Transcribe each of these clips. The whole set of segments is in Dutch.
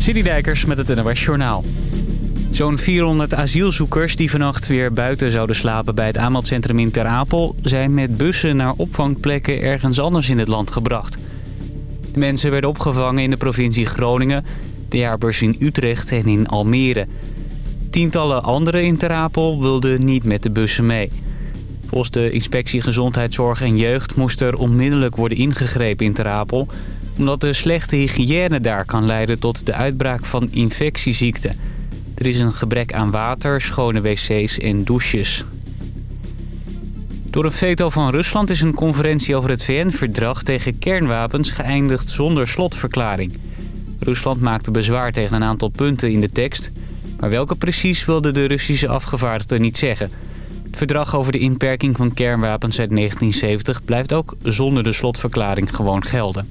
Citydijkers met het NOS Journaal. Zo'n 400 asielzoekers die vannacht weer buiten zouden slapen bij het aanmeldcentrum in Ter Apel... zijn met bussen naar opvangplekken ergens anders in het land gebracht. De mensen werden opgevangen in de provincie Groningen, de jaarbeurs in Utrecht en in Almere. Tientallen anderen in Ter Apel wilden niet met de bussen mee. Volgens de inspectie Gezondheidszorg en Jeugd moest er onmiddellijk worden ingegrepen in Ter Apel... omdat de slechte hygiëne daar kan leiden tot de uitbraak van infectieziekten... Er is een gebrek aan water, schone wc's en douches. Door een veto van Rusland is een conferentie over het VN-verdrag tegen kernwapens geëindigd zonder slotverklaring. Rusland maakte bezwaar tegen een aantal punten in de tekst, maar welke precies wilde de Russische afgevaardigde niet zeggen. Het verdrag over de inperking van kernwapens uit 1970 blijft ook zonder de slotverklaring gewoon gelden.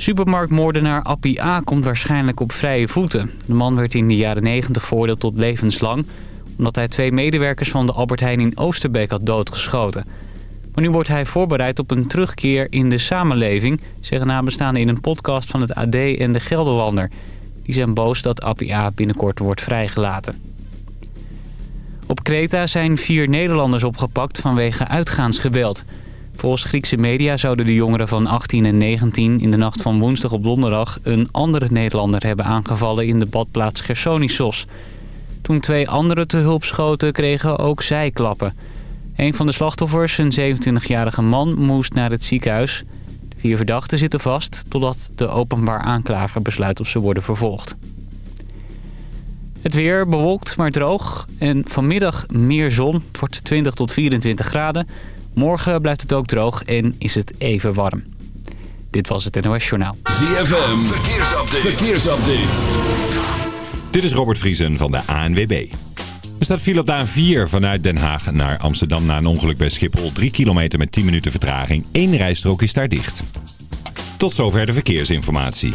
Supermarktmoordenaar Appie A. komt waarschijnlijk op vrije voeten. De man werd in de jaren 90 veroordeeld tot levenslang... omdat hij twee medewerkers van de Albert Heijn in Oosterbeek had doodgeschoten. Maar nu wordt hij voorbereid op een terugkeer in de samenleving... zeggen nabestaanden in een podcast van het AD en de Gelderlander. Die zijn boos dat Appie A. binnenkort wordt vrijgelaten. Op Kreta zijn vier Nederlanders opgepakt vanwege uitgaansgeweld... Volgens Griekse media zouden de jongeren van 18 en 19 in de nacht van woensdag op donderdag een andere Nederlander hebben aangevallen in de badplaats Gersonisos. Toen twee anderen te hulp schoten kregen ook zij klappen. Een van de slachtoffers, een 27-jarige man, moest naar het ziekenhuis. De vier verdachten zitten vast totdat de openbaar aanklager besluit of ze worden vervolgd. Het weer bewolkt maar droog en vanmiddag meer zon. Wordt 20 tot 24 graden. Morgen blijft het ook droog en is het even warm. Dit was het NOS Journaal. ZFM, verkeersupdate. verkeersupdate. Dit is Robert Vriesen van de ANWB. Er staat file op de A4 vanuit Den Haag naar Amsterdam na een ongeluk bij Schiphol. 3 kilometer met 10 minuten vertraging. Eén rijstrook is daar dicht. Tot zover de verkeersinformatie.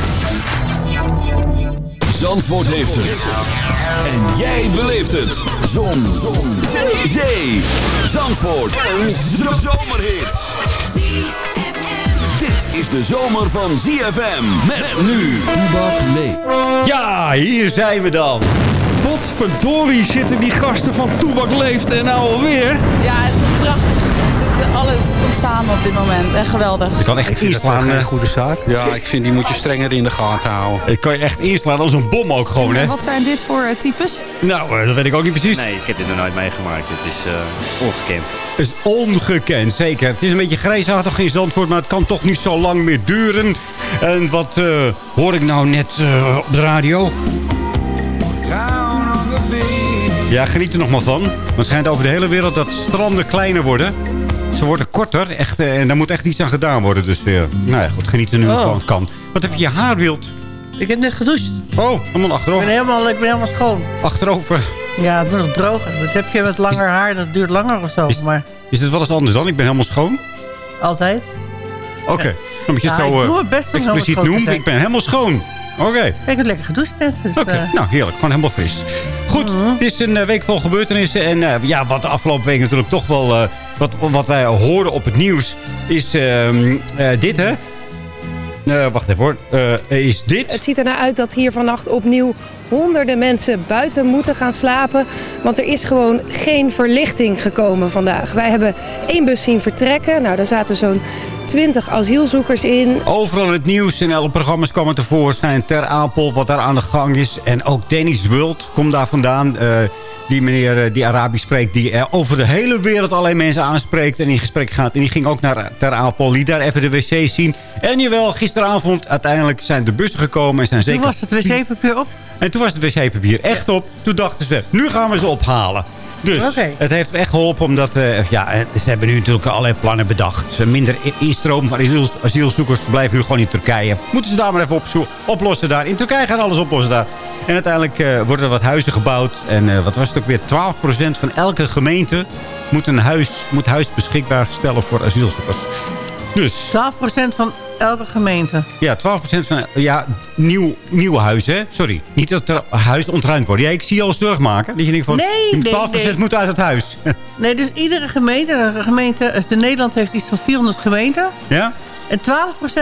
Zandvoort heeft het. En jij beleeft het. Zon. Zon. Zee. Zee. Zandvoort. Een zomerhit. Dit is de zomer van ZFM. Met nu. Toebak leeft. Ja, hier zijn we dan. Potverdorie zitten die gasten van Toebak Leeft en nou alweer. Ja, het is toch prachtig. Alles komt samen op dit moment. Echt geweldig. Ik kan echt inslaan. een goede zaak. Ja, ik vind die moet je strenger in de gaten houden. Ik kan je echt inslaan als een bom ook gewoon, hè? Wat zijn dit voor eh, types? Nou, eh, dat weet ik ook niet precies. Nee, ik heb dit nog nooit meegemaakt. Het is eh, ongekend. Het is ongekend, zeker. Het is een beetje grijsachtig in Zandvoort, maar het kan toch niet zo lang meer duren. En wat eh, hoor ik nou net eh, op de radio? Ja, geniet er nog maar van. Want het schijnt over de hele wereld dat stranden kleiner worden. Ze worden korter echt, eh, en daar moet echt iets aan gedaan worden. Dus eh, nou ja, goed, geniet er nu Oh. van het kan. Wat heb je je haar wild? Ik heb net gedoucht. Oh, helemaal Ik achterover. ben helemaal, ik ben helemaal schoon. Achterover. Ja, het moet nog drogen. Dat heb je met langer haar, dat duurt langer of zo. Is- Maar Is het wel eens anders dan? Ik ben helemaal schoon. altijd. Oké. Dan moet je het Ja, zo ik eh, doe het best expliciet noemen. Ik ben helemaal schoon. Oké. Ik heb lekker gedoucht net. Dus, Oké, nou heerlijk. Gewoon helemaal fris. Goed, het is een week vol gebeurtenissen. En ja, wat de afgelopen week natuurlijk toch wel... wat, wat wij hoorden op het nieuws is ehm, eh, dit, hè? Eh, wacht even hoor. Eh, is dit? Het ziet er naar uit dat hier vannacht opnieuw honderden mensen buiten moeten gaan slapen. Want er is gewoon geen verlichting gekomen vandaag. Wij hebben één bus zien vertrekken. Nou, daar zaten zo'n 20 asielzoekers in. Overal in het nieuws en alle programma's kwamen tevoorschijn. Ter Apel, wat daar aan de gang is. En ook Dennis Wult komt daar vandaan. Eh, die meneer eh, die Arabisch spreekt. Die eh, over de hele wereld alleen mensen aanspreekt. En in gesprek gaat. En die ging ook naar Ter Apel. Liet daar even de wc's zien. En jawel, gisteravond uiteindelijk zijn de bussen gekomen. En zijn Toen zeker... was het wc-papier op. En toen was het wc-papier echt op. Toen dachten ze, nu gaan we ze ophalen. Dus het heeft echt geholpen omdat... eh, ja, eh, ze hebben nu natuurlijk allerlei plannen bedacht. Minder instroom van asiel- asielzoekers blijven nu gewoon in Turkije. Moeten ze daar maar even opzo- oplossen daar. In Turkije gaan alles oplossen daar. En uiteindelijk eh, worden er wat huizen gebouwd. En wat was het ook weer? 12% van elke gemeente moet een huis, moet huis beschikbaar stellen voor asielzoekers. Dus 12% van elke gemeente. ja, 12% van... Ja, nieuw, nieuwe huizen? Sorry. Niet dat er huizen ontruimd worden. Ja, ik zie je alles terugmaken. Dat je denkt van... Nee, nee, 12% nee. moet uit het huis. Nee, dus iedere gemeente, de gemeente eh, de Nederland heeft iets van 400 gemeenten. ja? En 12%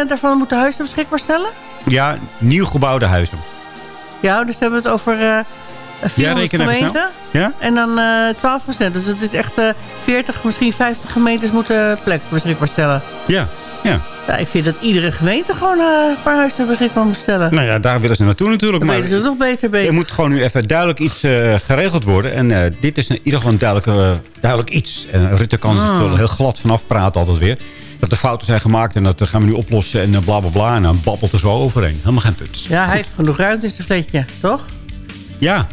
daarvan moeten huizen beschikbaar stellen? Ja, nieuw gebouwde huizen. Ja, dus hebben we het over eh 400 reken even gemeenten. Ja? En dan eh 12%. Dus het is echt eh 40, misschien 50 gemeentes moeten plek beschikbaar stellen. Ja. Ja. Ja, ik vind dat iedere gemeente gewoon eh, een paar huizen beschikbaar moet stellen. Nou ja, daar willen ze naartoe natuurlijk. Dan Maar ze nog beter er bezig. moet gewoon nu even duidelijk iets eh, geregeld worden. En eh, dit is in ieder geval een duidelijk, duidelijk iets. En Rutte kan Ah. er heel glad vanaf praten altijd weer. Dat er fouten zijn gemaakt en dat gaan we nu oplossen en bla bla bla. En dan babbelt er zo overheen. Helemaal geen punt. Ja, hij heeft genoeg ruimte in zijn vleetje, toch? Ja.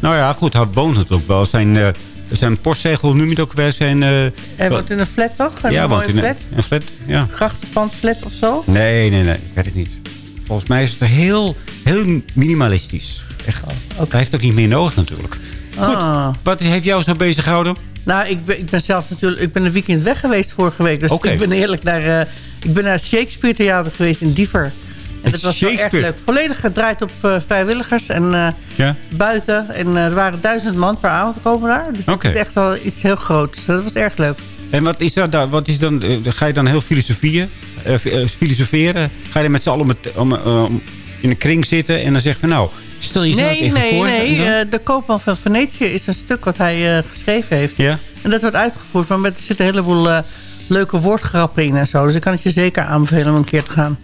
Nou ja, goed. Hij woont natuurlijk wel. Zijn, zijn postzegel, noem je het ook weer? Zijn, eh, Hij woont in een flat, toch? Hij ja, een woont mooie in een, flat. een flat. Ja. Grachtenpand flat of zo. Nee, nee, nee. Ik weet het niet. Volgens mij is het heel, heel minimalistisch. Echt. Hij heeft ook niet meer nodig natuurlijk. Goed. Ah. Wat is, heeft jou zo bezig gehouden? Nou, ik ben, ik ben zelf natuurlijk... Ik ben een weekend weg geweest vorige week. Dus ik ben eerlijk naar... eh, ik ben naar het Shakespeare Theater geweest in Diever. En Het dat was wel erg leuk. Volledig gedraaid op eh, vrijwilligers en eh, Ja. buiten. En eh, er waren duizend man per avond komen daar. Dus Oké. het is echt wel iets heel groots. Dat was erg leuk. En wat is dat? Wat is dan ga je dan heel filosofieën, filosoferen? Ga je dan met z'n allen met, om, in een kring zitten en dan zeggen we nou, stel jezelf Nee, even nee, voor. nee. eh, de Koopman van Venetië is een stuk wat hij geschreven heeft. ja? En dat wordt uitgevoerd, maar met, er zitten een heleboel leuke woordgrappen in en zo. Dus ik kan het je zeker aanbevelen om een keer te gaan.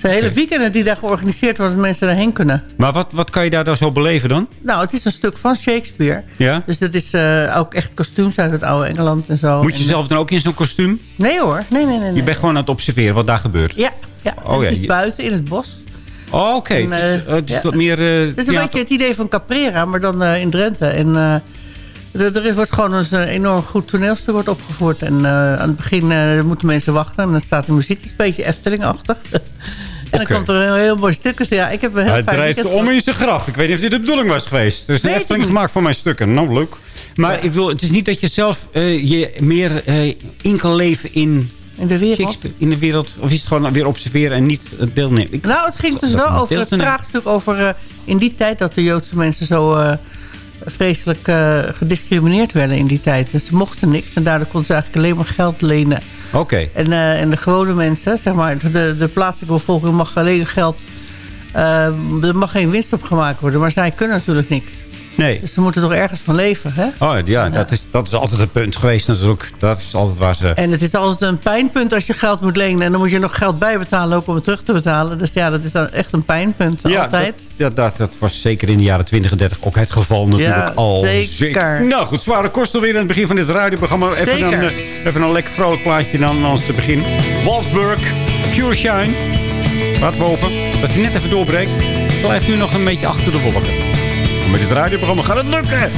Het zijn hele weekenden die daar georganiseerd worden, dat mensen daarheen kunnen. Maar wat, wat kan je daar dan zo beleven dan? Nou, het is een stuk van Shakespeare. Ja? Dus dat is eh, ook echt kostuums uit het oude Engeland en zo. Moet je En, zelf dan ook in zo'n kostuum? eh, Nee hoor, nee, nee, nee. nee. Je bent gewoon aan het observeren wat daar gebeurt. Ja, ja. Oh, het ja, is buiten in het bos. Oh, oké. Het is, eh, eh, het is ja. wat meer... eh, Het is een beetje het idee van Caprera, maar dan eh, in Drenthe. En eh, er, wordt gewoon een eh, enorm goed toneelstuk wordt opgevoerd. En eh, aan het begin eh, moeten mensen wachten. En dan staat de muziek, het is een beetje Efteling-achtig. dan komt er een heel mooi stuk. Ja, ik heb een heel Hij weekend om in zijn graf. Ik weet niet of dit de bedoeling was geweest. Er is een Weet ik Efteling niet. gemaakt van mijn stukken. Nou, leuk. Maar ik bedoel, het is niet dat je zelf eh, je meer eh, in kan leven in In de wereld. In de wereld. Of is het gewoon weer observeren en niet deelnemen? Ik- Nou, het ging dus wel over het vraagstuk over eh, in die tijd dat de Joodse mensen zo vreselijk gediscrimineerd werden in die tijd. Dus ze mochten niks en daardoor konden ze eigenlijk alleen maar geld lenen. Oké. En, eh, en de gewone mensen, zeg maar, de, de plaatselijke bevolking mag alleen geld... eh, er mag geen winst op gemaakt worden, maar zij kunnen natuurlijk niks. Nee. Dus ze moeten toch ergens van leven, hè? Oh ja, Dat, is, dat is altijd een punt geweest natuurlijk. Dat is altijd waar ze... En het is altijd een pijnpunt als je geld moet lenen. En dan moet je nog geld bijbetalen ook om het terug te betalen. Dus ja, dat is dan echt een pijnpunt, ja, altijd. Dat, ja, dat, dat was zeker in de jaren 20 en 30 ook het geval natuurlijk Ja, al. zeker. Nou goed, zware kosten weer aan het begin van dit radioprogramma. Even, Zeker. een, eh, even een lekker vrolijk plaatje dan als te begin. Walsburg, Pure Shine. Laten we hopen dat hij net even doorbreekt. Blijft nu nog een beetje achter de wolken. Met dit radioprogramma gaat het lukken.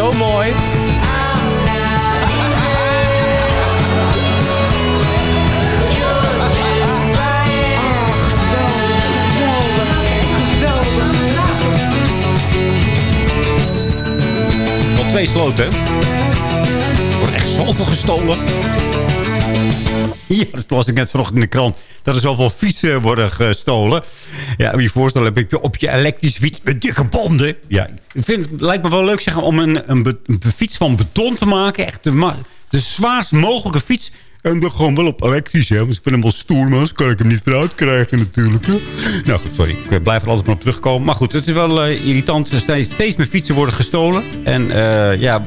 Zo mooi. Twee sloten. Wordt echt zoveel gestolen. Ja, dat las ik net vanochtend in de krant. Dat er zoveel fietsen worden gestolen. Ja, moet je je voorstellen, heb je op je elektrische fiets met dikke banden. Ja, ik vind het lijkt me wel leuk zeggen om een, een, een fiets van beton te maken. Echt de, de zwaarst mogelijke fiets. En dan gewoon wel op elektrisch, hè. Want ik vind hem wel stoer, maar anders kan ik hem niet vooruit krijgen natuurlijk. Hè. Nou goed, sorry. Ik blijf er altijd maar op terugkomen. Maar goed, het is wel eh, irritant. Er steeds, steeds meer fietsen worden gestolen. En eh, ja,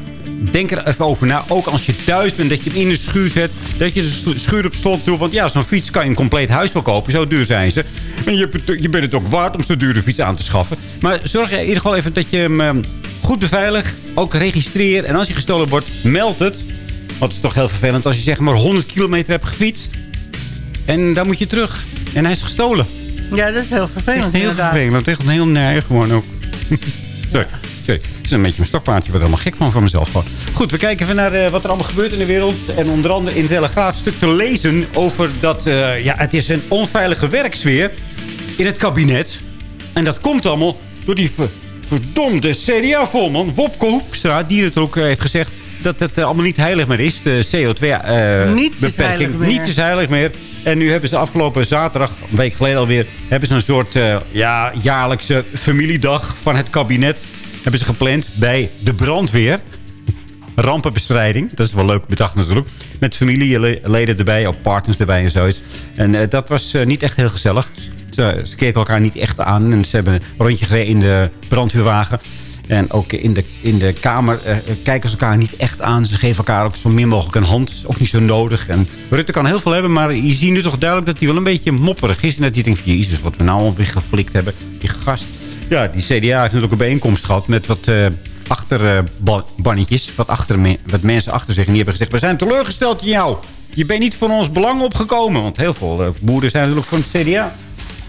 denk er even over na. Ook als je thuis bent, dat je hem in de schuur zet. Dat je de schuur op slot doet. Want ja, zo'n fiets kan je een compleet huis verkopen. Zo duur zijn ze. En je, bent- je bent het ook waard om zo'n dure fiets aan te schaffen. Maar zorg er in ieder geval even dat je hem eh, goed beveiligt. Ook registreer. En als hij gestolen wordt, meld het. Want het is toch heel vervelend als je zeg maar 100 kilometer hebt gefietst. En dan moet je terug. En hij is gestolen. Ja, dat is heel vervelend heel inderdaad. vervelend. Echt een heel naar gewoon ook. Sorry. Sorry. Het is een beetje mijn stokpaardje. Ik word er helemaal gek van van mezelf. Gewoon. Goed, we kijken even naar eh, wat er allemaal gebeurt in de wereld. En onder andere in de Telegraaf stuk te lezen over dat... eh, ja, het is een onveilige werksfeer in het kabinet. En dat komt allemaal door die ver- verdomde CDA-volman Wopke Hoekstra... die het ook eh, heeft gezegd dat het allemaal niet heilig meer is. De CO2-beperking. Niets. Niets is heilig meer. En nu hebben ze afgelopen zaterdag, een week geleden alweer... hebben ze een soort ja, jaarlijkse familiedag van het kabinet... hebben ze gepland bij de brandweer. Rampenbestrijding. Dat is wel leuk bedacht natuurlijk. Met familieleden erbij, ook partners erbij en zoiets. En eh, dat was eh, niet echt heel gezellig. Ze, ze keken elkaar niet echt aan. En ze hebben een rondje gereden in de brandweerwagen. En ook in de, in de kamer eh, kijken ze elkaar niet echt aan. Ze geven elkaar ook zo min mogelijk een hand. is ook niet zo nodig. En Rutte kan heel veel hebben, maar je ziet nu toch duidelijk dat hij wel een beetje mopperig is. En dat hij denkt, jezus, wat we nou alweer geflikt hebben. Die gast. Ja, die CDA heeft natuurlijk een bijeenkomst gehad met wat eh achterbannetjes. wat, achter wat mensen achter zich. En die hebben gezegd, we zijn teleurgesteld in jou. Je bent niet van ons belang opgekomen. Want heel veel eh, boeren zijn natuurlijk van het CDA.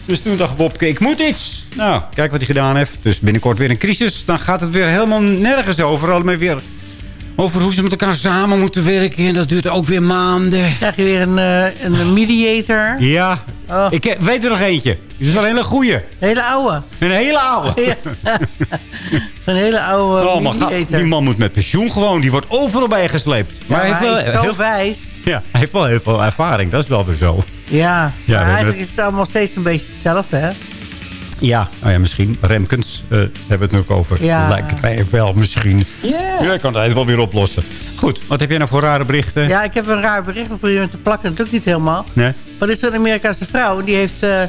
Dus toen dacht Bobke, ik moet iets. Nou, kijk wat hij gedaan heeft. Dus binnenkort weer een crisis. Dan gaat het weer helemaal nergens over. Allemaal weer over hoe ze met elkaar samen moeten werken. En dat duurt ook weer maanden. Krijg je weer een, eh, een mediator. Ja, Oh. ik eh, weet er nog eentje. Het is wel een hele goeie. Hele oude. Een hele oude. Ja. een hele oude Oh, mediator. die man moet met pensioen gewoon. Die wordt overal bijgesleept. maar hij, heeft wel, hij is zo heel, wijs. ja, hij heeft wel heel veel ervaring. Dat is wel weer zo. Ja, Ja, maar eigenlijk is het allemaal steeds een beetje hetzelfde, hè? Ja, oh ja misschien. Remkens eh, hebben we het nu ook over. Ja. Lijkt het mij wel misschien. Ja, ik kan het wel weer oplossen. Goed, wat heb jij nou voor rare berichten? Ja, ik heb een raar bericht geprobeerd te plakken. Dat doet niet helemaal. Nee? Maar dit is een Amerikaanse vrouw. Die heeft eh,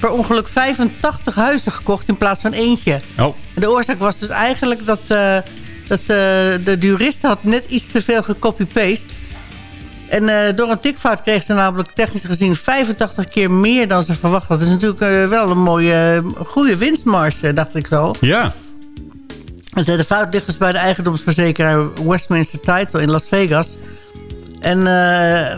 per ongeluk 85 huizen gekocht in plaats van eentje. Oh, En de oorzaak was dus eigenlijk dat, eh, dat de jurist had net iets te veel gecopy-paste. En eh, door een tikfout kreeg ze namelijk technisch gezien 85 keer meer dan ze verwacht had. Dat is natuurlijk eh, wel een mooie, eh, goede winstmarge, dacht ik zo. ja. De fout ligt dus bij de eigendomsverzekeraar Westminster Title in Las Vegas. En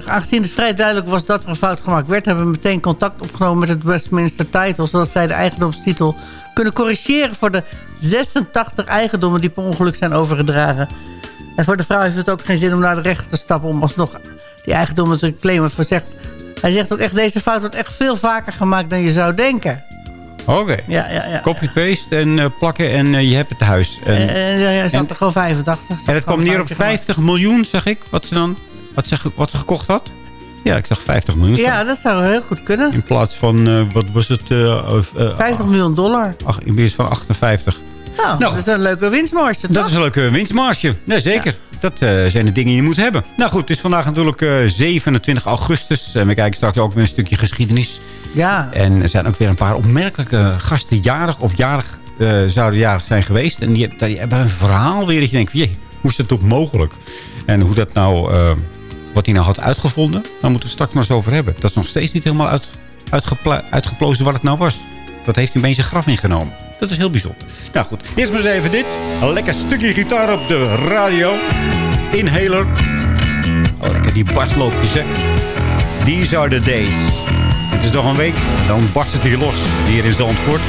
aangezien het vrij duidelijk was dat er een fout gemaakt werd... hebben we meteen contact opgenomen met het Westminster Title... zodat zij de eigendomstitel kunnen corrigeren... voor de 86 eigendommen die per ongeluk zijn overgedragen. En voor de vrouw heeft het ook geen zin om naar de rechter te stappen... om alsnog die eigendommen te claimen. Voor zegt, hij zegt ook echt, deze fout wordt echt veel vaker gemaakt dan je zou denken. Oké. Ja, ja, ja. Copy-paste en eh, plakken en eh, je hebt het huis. En, en, ja, ja, ze had er gewoon 85. Ze en het kwam neer op foutje gemaakt. 50 miljoen, zeg ik. Wat ze dan wat ze, wat ze gekocht had. Ja, ik zag 50 miljoen. staan. Ja, dat zou heel goed kunnen. In plaats van, eh, wat was het? eh, eh, 50 miljoen dollar. ach, in plaats van 58. Nou, Nou. dat is een leuke winstmarge, Dat toch? is een leuke winstmarge. Nee, zeker. Dat eh, zijn de dingen die je moet hebben. Nou goed, het is vandaag natuurlijk eh, 27 augustus. En we kijken straks ook weer een stukje geschiedenis. Ja, En er zijn ook weer een paar opmerkelijke gasten jarig of jarig eh, zouden jarig zijn geweest. En die, die hebben een verhaal weer dat je denkt, jee, hoe is dat toch mogelijk? En hoe dat nou, eh, wat hij nou had uitgevonden, daar moeten we straks maar eens over hebben. Dat is nog steeds niet helemaal uit, uitgeplozen wat het nou was. Dat heeft hij bij zijn graf ingenomen. Dat is heel bijzonder. Nou goed, eerst maar eens even dit. Een lekker stukje gitaar op de radio. Inhaler. Oh, lekker die basloopjes, hè. These are the days. Het is nog een week, dan barst het hier los. Hier in Zandvoort.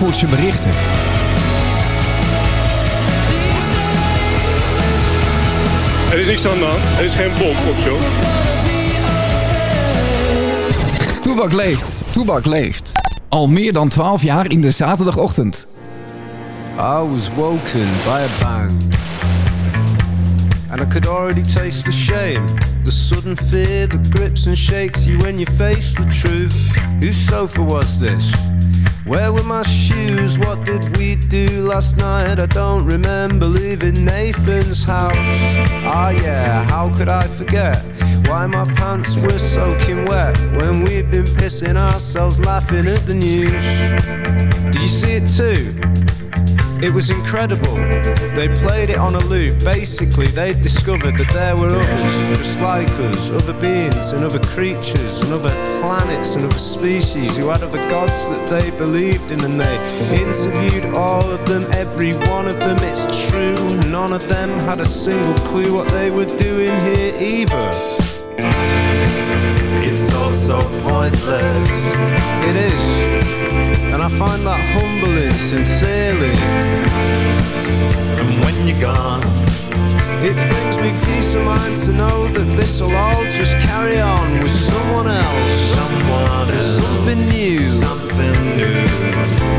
Zandvoortse berichten. Er is niks aan de hand. Er is geen bom of zo. Toebak leeft. Toebak leeft. Al meer dan 12 jaar in de zaterdagochtend. I was woken by a bang. And I could already taste the shame. The sudden fear that grips and shakes you when you face the truth. Whose sofa was this? Where were my shoes? What did we do last night? I don't remember leaving Nathan's house. Ah, yeah, how could I forget? Why my pants were soaking wet when we'd been pissing ourselves laughing at the news. Did you see it too? It was incredible. They played it on a loop. Basically, they discovered that there were others, just like us, other beings and other creatures and other planets and other species who had other gods that they believed in. And they interviewed all of them, every one of them. It's true, none of them had a single clue what they were doing here either. It's all so pointless. It is. And I find that humbling sincerely. And when you're gone, it brings me peace of mind to know that this'll all just carry on with someone else. Someone else. Something new. Something new.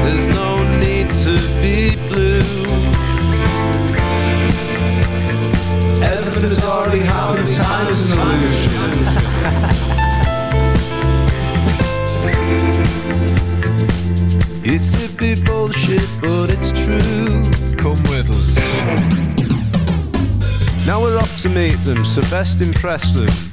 There's no need to be blue. Everything is already happened, time is an illusion. It's hippie bullshit, but it's true. Come with us. Now we're off to meet them, so best impress them.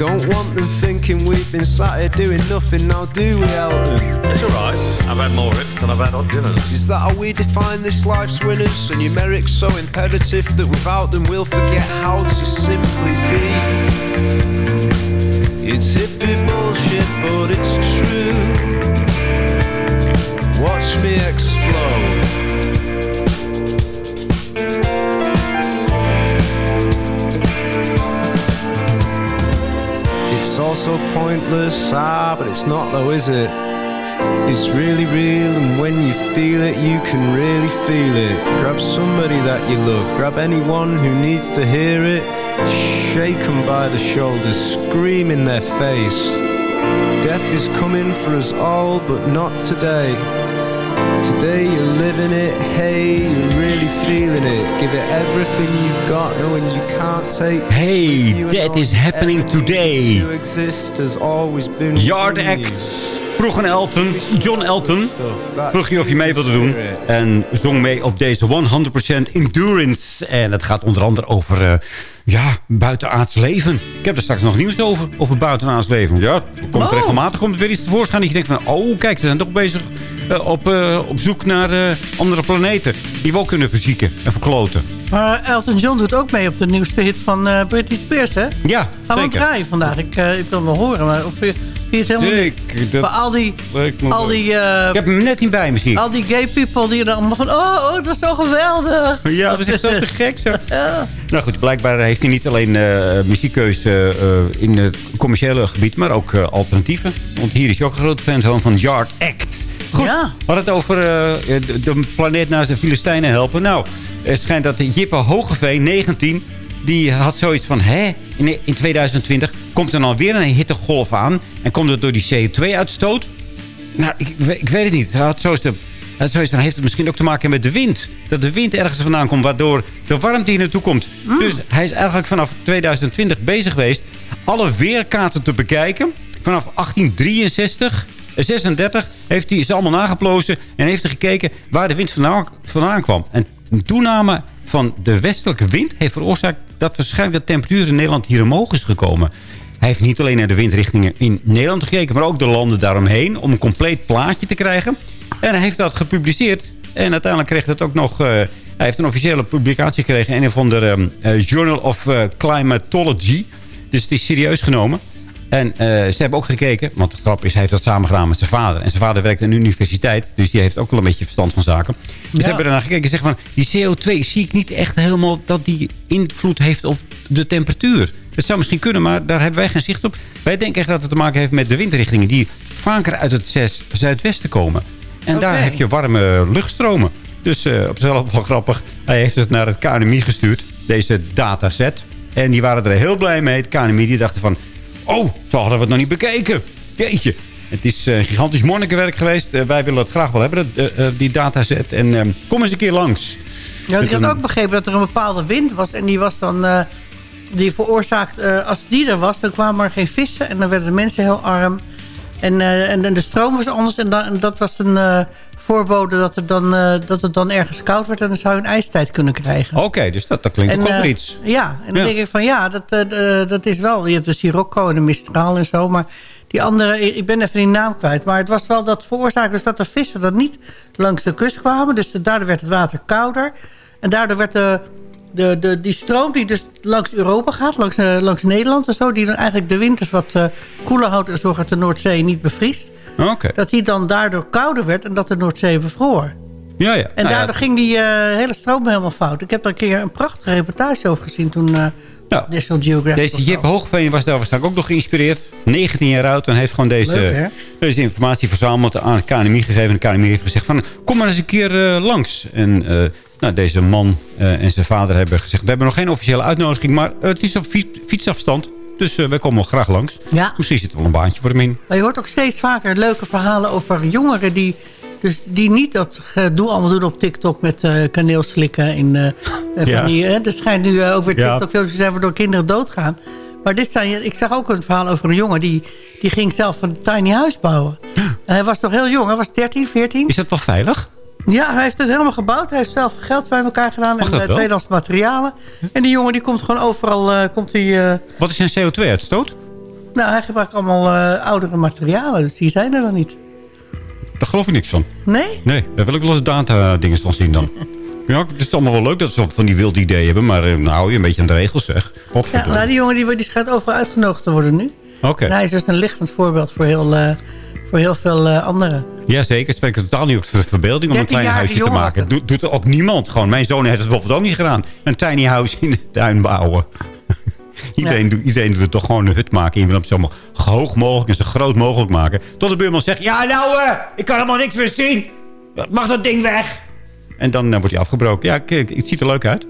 Don't want them thinking we've been sat here doing nothing, now do we, Elton? It's alright. I've had more hits than I've had hot dinners. Is that how we define this life's winners? And numerics so imperative that without them we'll forget how to simply be. It's hippie bullshit, but it's true. Watch me explode. All so pointless, ah, but it's not though, is it? It's really real, and when you feel it, you can really feel it. Grab somebody that you love, grab anyone who needs to hear it. Shake them by the shoulders, scream in their face. Death is coming for us all, but not today. Today you're living it, hey, you're really feeling it. Give it everything you've got, knowing you can't take. Hey, that is happening today. Yard Act. Vroeg een Elton, John Elton, vroeg je of je mee wilde doen. En zong mee op deze 100% Endurance. En het gaat onder andere over uh, ja, buitenaards leven. Ik heb er straks nog nieuws over, over buitenaards leven. Ja, komt Oh. regelmatig komt er weer iets tevoorschijn dat je denkt van... oh, kijk, ze zijn toch bezig op, uh, op zoek naar uh, andere planeten... die we ook kunnen verzieken en verkloten. Maar Elton John doet ook mee op de nieuwste hit van uh, Britney Spears, hè? Ja, Gaan we zeker. draaien vandaag. Ik, uh, ik wil wel horen, maar of je, je het helemaal niet. Maar al die, al die, uh, Ik heb hem net niet bij me, al die gay people die dan allemaal van... Oh, oh, het was zo geweldig. Ja, dat is echt zo te gek, zo. Ja. Nou goed, blijkbaar heeft hij niet alleen muziekkeuze uh, in het commerciële gebied... maar ook alternatieven. Want hier is hij ook een grote fan van Yard Act. Goed, Ja. we hadden het over uh, de, de planeet naast de Filistijnen helpen. Nou, het schijnt dat Jippe Hogeveen, 19... die had zoiets van... hè, in, in 2020 komt er dan weer een hittegolf aan... en komt het door die CO2-uitstoot? Nou, ik, ik weet het niet. Hij had zoiets de van, heeft het misschien ook te maken met de wind. Dat de wind ergens vandaan komt, waardoor de warmte hier naartoe komt. Mm. Dus hij is eigenlijk vanaf 2020 bezig geweest... alle weerkaarten te bekijken. Vanaf 1863, 36 heeft hij ze allemaal nageplozen... en heeft hij gekeken waar de wind vandaan, vandaan kwam. En een toename van de westelijke wind heeft veroorzaakt... dat waarschijnlijk de temperatuur in Nederland hier omhoog is gekomen. Hij heeft niet alleen naar de windrichtingen in Nederland gekeken... maar ook de landen daaromheen om een compleet plaatje te krijgen... En hij heeft dat gepubliceerd. En uiteindelijk kreeg dat ook nog... Uh, hij heeft een officiële publicatie gekregen... in een van de uh, Journal of uh, Climatology. Dus het is serieus genomen. En ze hebben ook gekeken... want de grap is, hij heeft dat samen gedaan met zijn vader. En zijn vader werkt aan de universiteit. Dus die heeft ook wel een beetje verstand van zaken. Dus Ja. ze hebben ernaar gekeken en zeggen van... die CO2 zie ik niet echt helemaal... dat die invloed heeft op de temperatuur. Dat zou misschien kunnen, maar daar hebben wij geen zicht op. Wij denken echt dat het te maken heeft met de windrichtingen... die vaker uit het zuidwesten komen. En daar heb je warme luchtstromen. Dus eh, op zichzelf wel grappig. Hij heeft het naar het KNMI gestuurd, deze dataset. En die waren er heel blij mee. Het KNMI die dachten van... Oh, zo hadden we het nog niet bekeken. Jeetje. Het is eh, gigantisch monnikenwerk geweest. Eh, wij willen het graag wel hebben, dat, eh, die dataset. En eh, kom eens een keer langs. Ja, ik had ook begrepen dat er een bepaalde wind was. En die was dan... die veroorzaakt... als die er was, dan kwamen er geen vissen. En dan werden de mensen heel arm. En, en, en de stroom was anders. En, en dat was een voorbode dat, er dan, eh, dat het dan ergens koud werd. En dan zou je een ijstijd kunnen krijgen. Oké, dus dat, dat klinkt En, ook wel weer iets. Ja, en dan Ja. denk ik van ja, dat, eh, dat is wel... Je hebt de Sirocco en de Mistral en zo. Maar die andere, ik ben even die naam kwijt. Maar het was wel dat veroorzaakte dus dat de vissen dan niet langs de kust kwamen. Dus de- daardoor werd het water kouder. En daardoor werd de, de, de, die stroom die dus langs Europa gaat, langs, langs Nederland en zo... die dan eigenlijk de winters wat koeler houdt en zorgt dat de Noordzee niet bevriest... Dat die dan daardoor kouder werd en dat de Noordzee bevroor. Ja, ja. En Nou ja, daardoor ging die eh, hele stroom helemaal fout. Ik heb er een keer een prachtige reportage over gezien toen uh, Nou, National Geographic. Deze Jip Hoogveen was daar waarschijnlijk ook nog geïnspireerd. 19 jaar oud en heeft gewoon deze, Leuk, deze informatie verzameld aan het KNMI gegeven. En de KNMI heeft gezegd van, kom maar eens een keer eh, langs. En eh, nou, deze man eh, en zijn vader hebben gezegd... we hebben nog geen officiële uitnodiging, maar eh, het is op fiets- fietsafstand. Dus eh, wij komen wel graag langs. Ja. Misschien zit er wel een baantje voor hem in. Maar je hoort ook steeds vaker leuke verhalen over jongeren die... Dus die niet dat gedoe allemaal doen op TikTok met eh kaneelslikken. In, eh, van Ja. die, hè, er schijnt nu ook weer. TikTok-filmpjes te zijn waardoor kinderen doodgaan. Maar dit zijn, ik zag ook een verhaal over een jongen die, die ging zelf een tiny huis bouwen. En hij was nog heel jong, hij was 13, 14. Is dat wel veilig? Ja, hij heeft het helemaal gebouwd. Hij heeft zelf geld bij elkaar gedaan Mag en eh, tweedehands materialen. En die jongen die komt gewoon overal... eh, komt die, eh, Wat is zijn CO2-uitstoot? nou, hij gebruikt allemaal oudere materialen, dus die zijn er dan niet. Daar geloof ik niks van. Nee? Nee, daar wil ik wel eens data-dingen van zien dan. Ja, het is allemaal wel leuk dat ze van die wilde ideeën hebben. Maar nou hou je een beetje aan de regels, zeg. Ja, nou, die jongen die, die schijnt overal uitgenodigd te worden nu. Oké. Hij is dus een lichtend voorbeeld voor heel, voor heel veel anderen. Jazeker, het spreekt totaal niet op de verbeelding om een klein 13-jarige huisje te maken. Doet, doet er ook niemand. Gewoon, mijn zoon heeft het bijvoorbeeld ook niet gedaan. Een tiny house in de tuin bouwen. iedereen, doet, iedereen doet toch gewoon een hut maken. Je wil hem zo hoog mogelijk en zo groot mogelijk maken. Tot de buurman zegt, ja nou, eh, ik kan helemaal niks meer zien. Mag dat ding weg? En dan eh, wordt hij afgebroken. Ja, kijk, het ziet er leuk uit.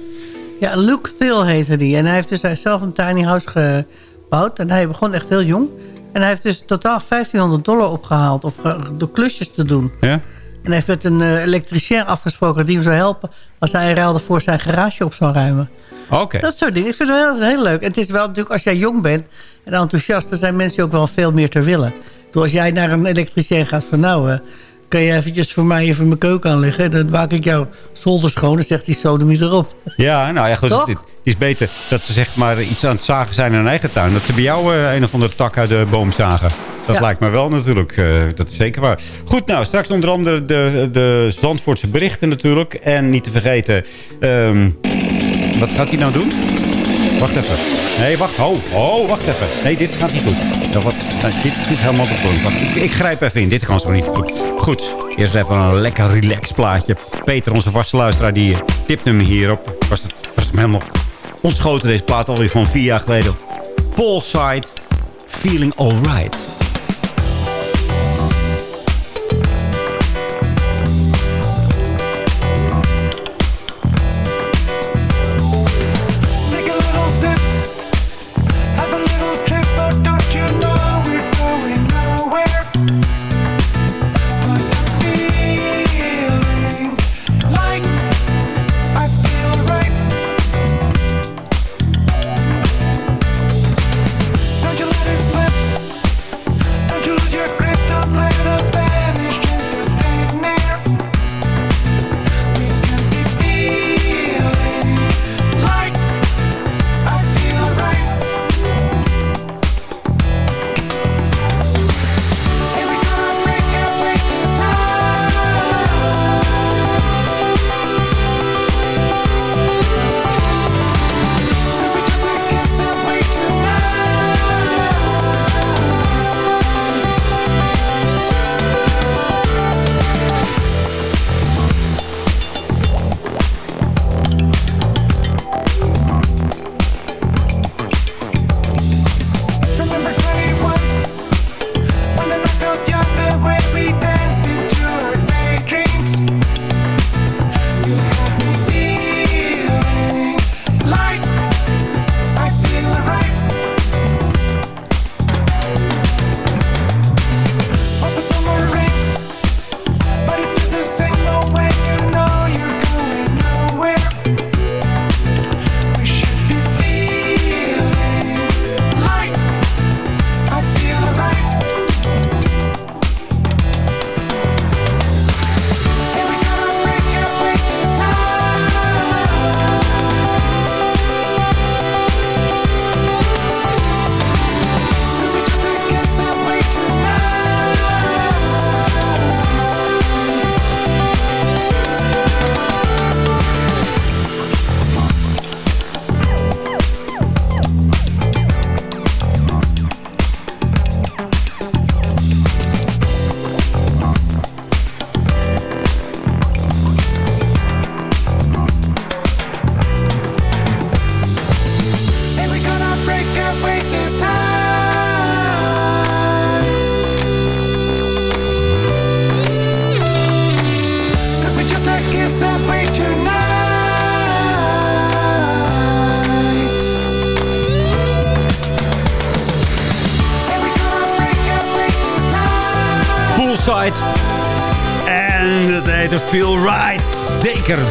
Ja, Luke Thiel heette die. En hij heeft dus zelf een tiny house gebouwd. En hij begon echt heel jong. En hij heeft dus totaal 1500 dollar opgehaald om de klusjes te doen. Ja? En hij heeft met een eh, elektricien afgesproken die hem zou helpen... als hij ruilde voor zijn garage op zou ruimen. Oké. Dat soort dingen. Ik vind het heel, heel leuk. En het is wel natuurlijk, als jij jong bent en enthousiast... dan zijn mensen ook wel veel meer te willen. Dus als jij naar een elektricien gaat van... nou, kan je eventjes voor mij even mijn keuken aanleggen... en dan maak ik jouw zolder schoon. Dan zegt die sodomiet erop. Ja, nou ja, goed. Het, het is beter dat ze zeg maar iets aan het zagen zijn in hun eigen tuin. Dat ze bij jou eh, een of andere tak uit de boom zagen. Dat Ja. lijkt me wel natuurlijk. eh, dat is zeker waar. Goed, nou, straks onder andere de, de Zandvoortse berichten natuurlijk. En niet te vergeten... ehm, wat gaat hij nou doen? Wacht even. Nee, wacht. Oh, oh, wacht even. Nee, dit gaat niet goed. Ja, wat, dit is niet helemaal de. Wacht, ik, ik grijp even in. Dit kan zo niet goed. Goed, eerst even een lekker relax plaatje. Peter, onze vaste luisteraar, die eh, tipt hem hierop. Was het, was hem helemaal ontschoten, deze plaat alweer van vier jaar geleden. Poolside, Feeling Alright.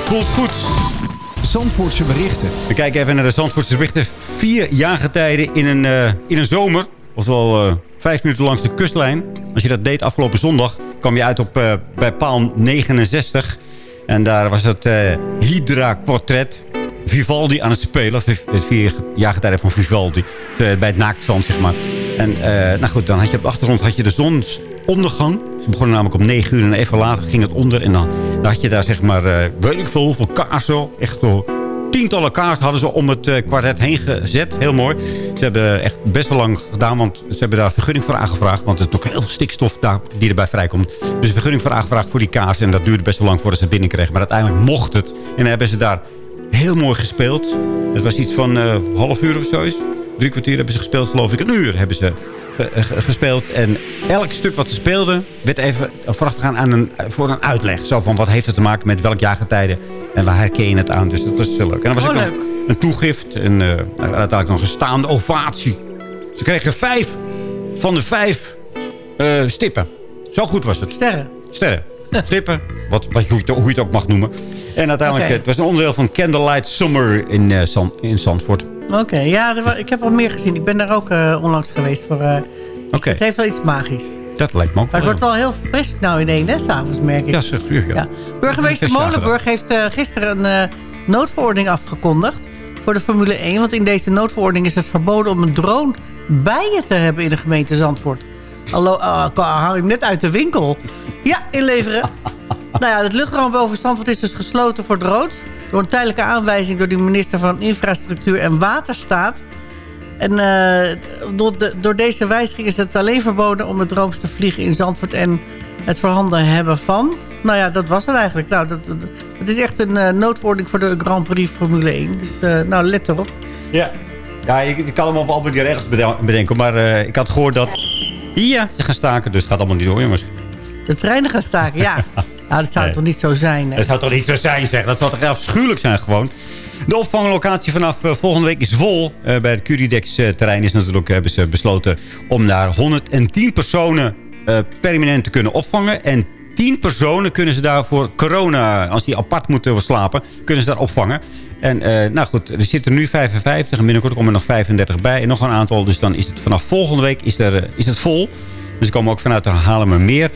Voelt goed. Zandvoortse berichten. We kijken even naar de Zandvoortse berichten. Vier jaargetijden in een, eh, in een zomer. Oftewel eh, vijf minuten langs de kustlijn. Als je dat deed afgelopen zondag, kwam je uit op, eh, bij paal 69. En daar was het Hydra Quartet. Vivaldi aan het spelen. Het vier jaargetijden van Vivaldi. Bij het naaktstrand, zeg maar. En nou goed, dan had je op de achtergrond had je de zonsondergang. Ze begonnen namelijk om 9 uur en even later ging het onder. En dan, had je daar zeg maar, eh, weet ik veel, hoeveel kaarsen. Echt wel tientallen kaarsen hadden ze om het eh, kwartet heen gezet. Heel mooi. Ze hebben echt best wel lang gedaan, want ze hebben daar vergunning voor aangevraagd. Want er is ook heel veel stikstof daar, die erbij vrijkomt. Dus vergunning voor aangevraagd voor die kaarsen. En dat duurde best wel lang voordat ze het binnenkregen. Maar uiteindelijk mocht het. En dan hebben ze daar heel mooi gespeeld. Het was iets van eh half uur of zo. Drie kwartier hebben ze gespeeld, geloof ik. Een uur hebben ze ge- ge- gespeeld. En elk stuk wat ze speelden... werd even voorafgegaan aan een, voor een uitleg. Zo van, wat heeft het te maken met welk jaargetijde... en waar herken je het aan. Dus dat was heel leuk. En dan was Oh, ook nog een toegift. En eh, uiteindelijk nog een staande ovatie. Ze kregen vijf van de vijf eh, stippen. Zo goed was het. Sterren. Sterren. Stippen. Wat, wat, hoe, je het, ook mag noemen. En uiteindelijk, eh, het was een onderdeel van Candlelight Summer in, eh, Zand- in Zandvoort. Oké, ja, ik heb al meer gezien. Ik ben daar ook eh, onlangs geweest voor... eh, Oké. Het heeft wel iets magisch. Dat lijkt me ook Maar het wordt wel heel fris nou in één, hè, s'avonds, merk ik. Ja, zeg, ja. ja. Ja. Burgemeester. Molenburg heeft eh, gisteren een noodverordening afgekondigd voor de Formule 1. Want in deze noodverordening is het verboden om een drone bij je te hebben in de gemeente Zandvoort. Hallo, uh, haal je hem net uit de winkel. Ja, inleveren. nou ja, het luchtruim boven Zandvoort is dus gesloten voor drones. Door een tijdelijke aanwijzing door de minister van Infrastructuur en Waterstaat. En eh, door, de- door deze wijziging is het alleen verboden om met drones te vliegen in Zandvoort en het voorhanden hebben van. Nou ja, dat was het eigenlijk. Nou, dat, dat- het is echt een eh, noodverordening voor de Grand Prix Formule 1. Dus eh, nou, let erop. Ja, ja ik, ik kan hem op al die regels beden- bedenken. Maar ik had gehoord dat... Ja, ze gaan staken, dus het gaat allemaal niet door, jongens. De treinen gaan staken, ja. Nou, dat zou Nee. toch niet zo zijn, hè? Dat zou toch niet zo zijn, zeg. Dat zou toch afschuwelijk zijn, gewoon. De opvanglocatie vanaf eh, volgende week is vol. Eh, bij het Curidex-terrein is natuurlijk, hebben ze besloten... om daar 110 personen eh, permanent te kunnen opvangen. En 10 personen kunnen ze daar voor corona... als die apart moeten slapen, kunnen ze daar opvangen. En eh, nou goed, er zitten nu 55 en binnenkort komen er nog 35 bij. En nog een aantal, dus dan is het vanaf volgende week is, er, is het vol. Dus ze komen ook vanuit de Haarlemmermeer.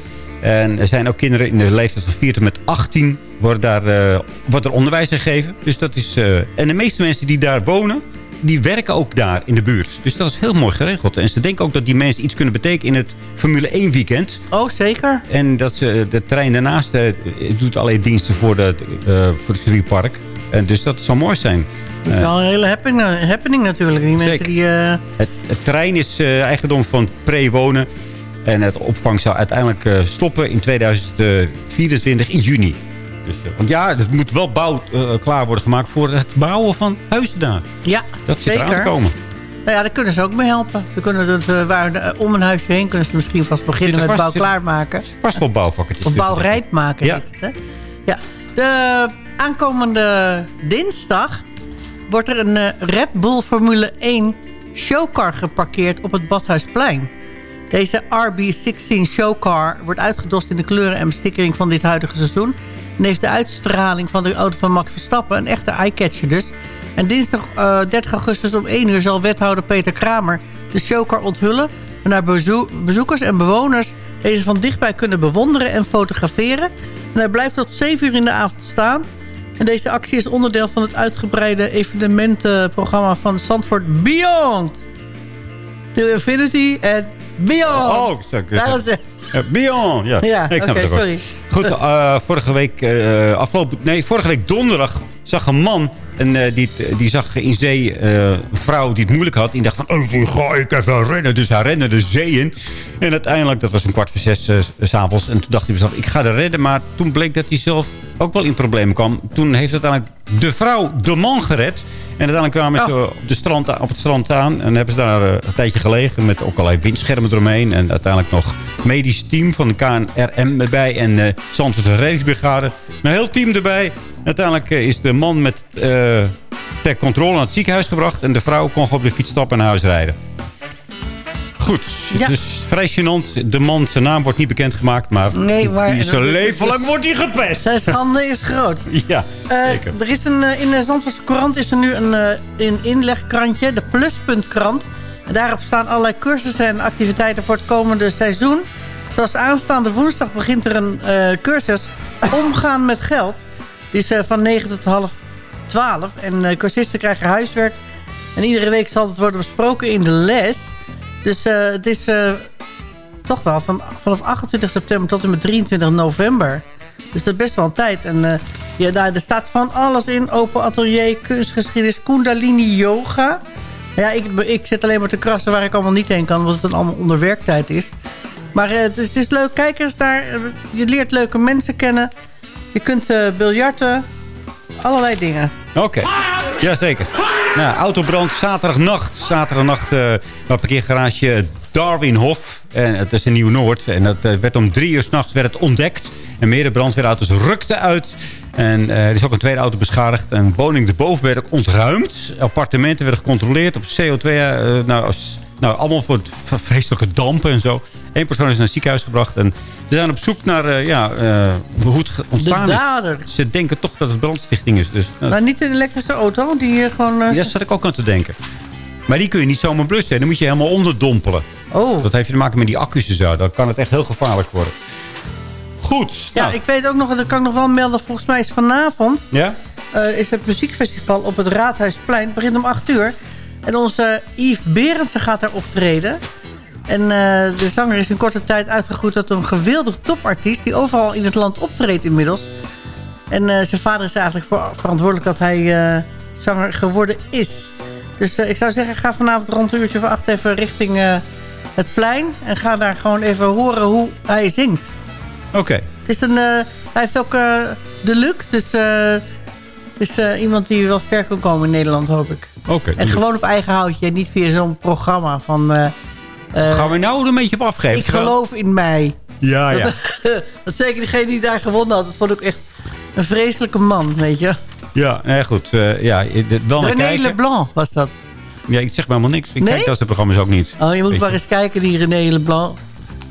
En er zijn ook kinderen in de leeftijd van 4 tot met 18 wordt, daar, eh, wordt er onderwijs gegeven. Dus dat is, eh, en de meeste mensen die daar wonen, die werken ook daar in de buurt. Dus dat is heel mooi geregeld. En ze denken ook dat die mensen iets kunnen betekenen in het Formule 1 weekend. Oh, zeker. En dat ze de trein daarnaast eh, doet alleen diensten voor, de, eh, voor het circuitpark. En dus dat zou mooi zijn. Dat is Eh, wel een hele happening, happening natuurlijk. Die mensen Zeker. die... eh, het, het terrein is eh, eigendom van Prewonen. En het opvang zou uiteindelijk eh, stoppen in 2024 in juni. Dus, eh, want ja, het moet wel bouw, eh, klaar worden gemaakt voor het bouwen van huizen daar. ja, Dat zit zeker. eraan te komen. Nou ja, daar kunnen ze ook mee helpen. Ze kunnen het, waar, om een huisje heen kunnen ze misschien vast beginnen met bouw klaarmaken. Vast wel bouwvakketjes. Of bouwrijp maken Ja. het, hè? Ja. De aankomende dinsdag wordt er een Red Bull Formule 1 showcar geparkeerd op het Badhuisplein. Deze RB16 showcar wordt uitgedost in de kleuren en bestikkering van dit huidige seizoen. En heeft de uitstraling van de auto van Max Verstappen. Een echte eye-catcher dus. En dinsdag eh, 30 augustus om 1 uur zal wethouder Peter Kramer de showcar onthullen. Waarna bezo- bezoekers en bewoners deze van dichtbij kunnen bewonderen en fotograferen. En hij blijft tot 7 uur in de avond staan. En deze actie is onderdeel van het uitgebreide evenementenprogramma van Zandvoort Beyond. To Infinity Beyond. Oh, Daar is de- Beyond, ja. Ja, ik snap oké, het ook. sorry. Goed, eh, vorige week, eh, afgelopen, nee, vorige week donderdag zag een man... En eh, die, die zag in zee eh, een vrouw die het moeilijk had. Die dacht van, oh, die ga ik even rennen. Dus hij rende de zee in. En uiteindelijk, dat was een kwart voor zes eh, s s'avonds. En toen dacht hij mezelf, ik ga er redden. Maar toen bleek dat hij zelf ook wel in problemen kwam. Toen heeft uiteindelijk de vrouw de man gered. En uiteindelijk kwamen ze op, de strand, op het strand aan. En hebben ze daar een tijdje gelegen. Met ook allerlei windschermen eromheen. En uiteindelijk nog medisch team van de KNRM erbij. En eh Zandvoortse reddingsbrigade. Een heel team erbij. Uiteindelijk eh, is de man met eh, ter controle naar het ziekenhuis gebracht. En de vrouw kon gewoon op de fiets stappen en naar huis rijden. Goed, is vrij gênant. De man, zijn naam wordt niet bekendgemaakt, maar, Nee, maar- zijn leven lang wordt hij gepest. Zijn schande is groot. Ja, Eh, zeker. er is een, in de Zandvoortse Courant is er nu een, een inlegkrantje, de Pluspuntkrant. En daarop staan allerlei cursussen en activiteiten voor het komende seizoen. Zoals aanstaande woensdag begint er een cursus Omgaan met geld. Die is eh, van 9 tot half 12. En eh, cursisten krijgen huiswerk. En iedere week zal het worden besproken in de les. Dus eh, het is toch wel van, vanaf 28 september tot en met 23 november. Dus dat is best wel een tijd. En ja, daar er staat van alles in. Open atelier, kunstgeschiedenis, kundalini yoga. Ja, ik, ik zit alleen maar te krassen waar ik allemaal niet heen kan. Omdat het dan allemaal onder werktijd is. Maar het, is, het leuk. Kijk eens daar. Je leert leuke mensen kennen. Je kunt eh biljarten. Allerlei dingen. Oké, jazeker. Nou, autobrand zaterdagnacht. Zaterdagnacht uh, op parkeergarage Darwinhof. Het is in Nieuw-Noord. En dat eh, werd om drie uur s'nachts ontdekt. En meerdere brandweerauto's rukten uit. En er is ook een tweede auto beschadigd. Een woning erboven werd ook ontruimd. Appartementen werden gecontroleerd op CO2. eh, nou, nou, allemaal voor het vreselijke dampen en zo. Eén persoon is naar het ziekenhuis gebracht. En ze zijn op zoek naar eh, ja, eh, hoe het ontstaan is. dader. Ze denken toch dat het brandstichting is. Dus, nou, Maar niet een elektrische auto. Die hier gewoon... eh, daar zat ik ook aan te denken. Maar die kun je niet zomaar blussen. Dan moet je helemaal onderdompelen. Oh. Dat heeft te maken met die accu's en zo. Dan kan het echt heel gevaarlijk worden. Goed. Ja, nou. ik weet ook nog, dat kan ik nog wel melden. Volgens mij is vanavond Ja? eh, is het muziekfestival op het Raadhuisplein. Het begint om 8 uur. En onze Yves Berendsen gaat daar optreden. En eh, de zanger is in korte tijd uitgegroeid tot een geweldig topartiest... die overal in het land optreedt inmiddels. En eh, zijn vader is eigenlijk voor, verantwoordelijk dat hij eh, zanger geworden is. Dus ik zou zeggen, ga vanavond rond een uurtje of acht even richting het plein. En ga daar gewoon even horen hoe hij zingt. Oké. Het is een, hij heeft ook eh deluxe, dus is eh, iemand die wel ver kan komen in Nederland, hoop ik. Oké. En gewoon op eigen houtje, en niet via zo'n programma van... Gaan we nou er een beetje op afgeven? ik geloof in mij. Ja, ja. Dat, dat zeker diegene die daar gewonnen had. Dat vond ik echt een vreselijke man, weet je. Ja, nee, goed. eh, ja, wel René kijken. Leblanc was dat. Ja, ik zeg maar helemaal niks. Ik Nee? kijk dat soort programma's ook niet. Oh, je moet maar eens kijken, die René Leblanc.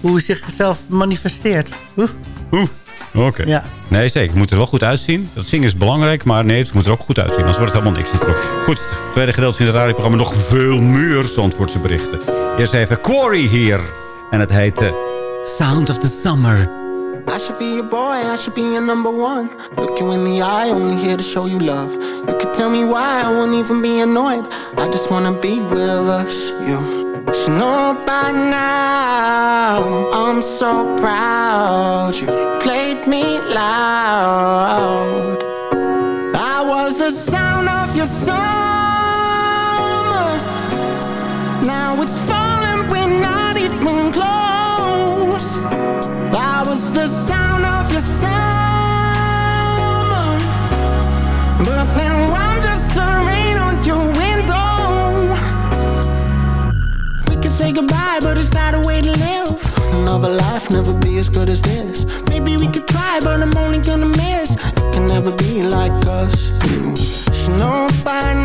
Hoe hij zichzelf manifesteert. Oeh. Oeh. Oké. Ja. Nee, zeker. Het moet er wel goed uitzien. Dat zingen is belangrijk, maar nee, het moet er ook goed uitzien. Anders wordt het helemaal niks. Goed, het tweede gedeelte van het radioprogramma nog veel meer Zandvoortse berichten. Eerst even Quarry hier. En het heet eh, Sound of the Summer. I should be your boy, I should be your number one. Look you in the eye, only here to show you love. You could tell me why, I won't even be annoyed. I just wanna be with us, you. Should know by now, I'm so proud. You played me loud. Another life, never be as good as this. Maybe we could try, but I'm only gonna miss. It can never be like us. You should know by now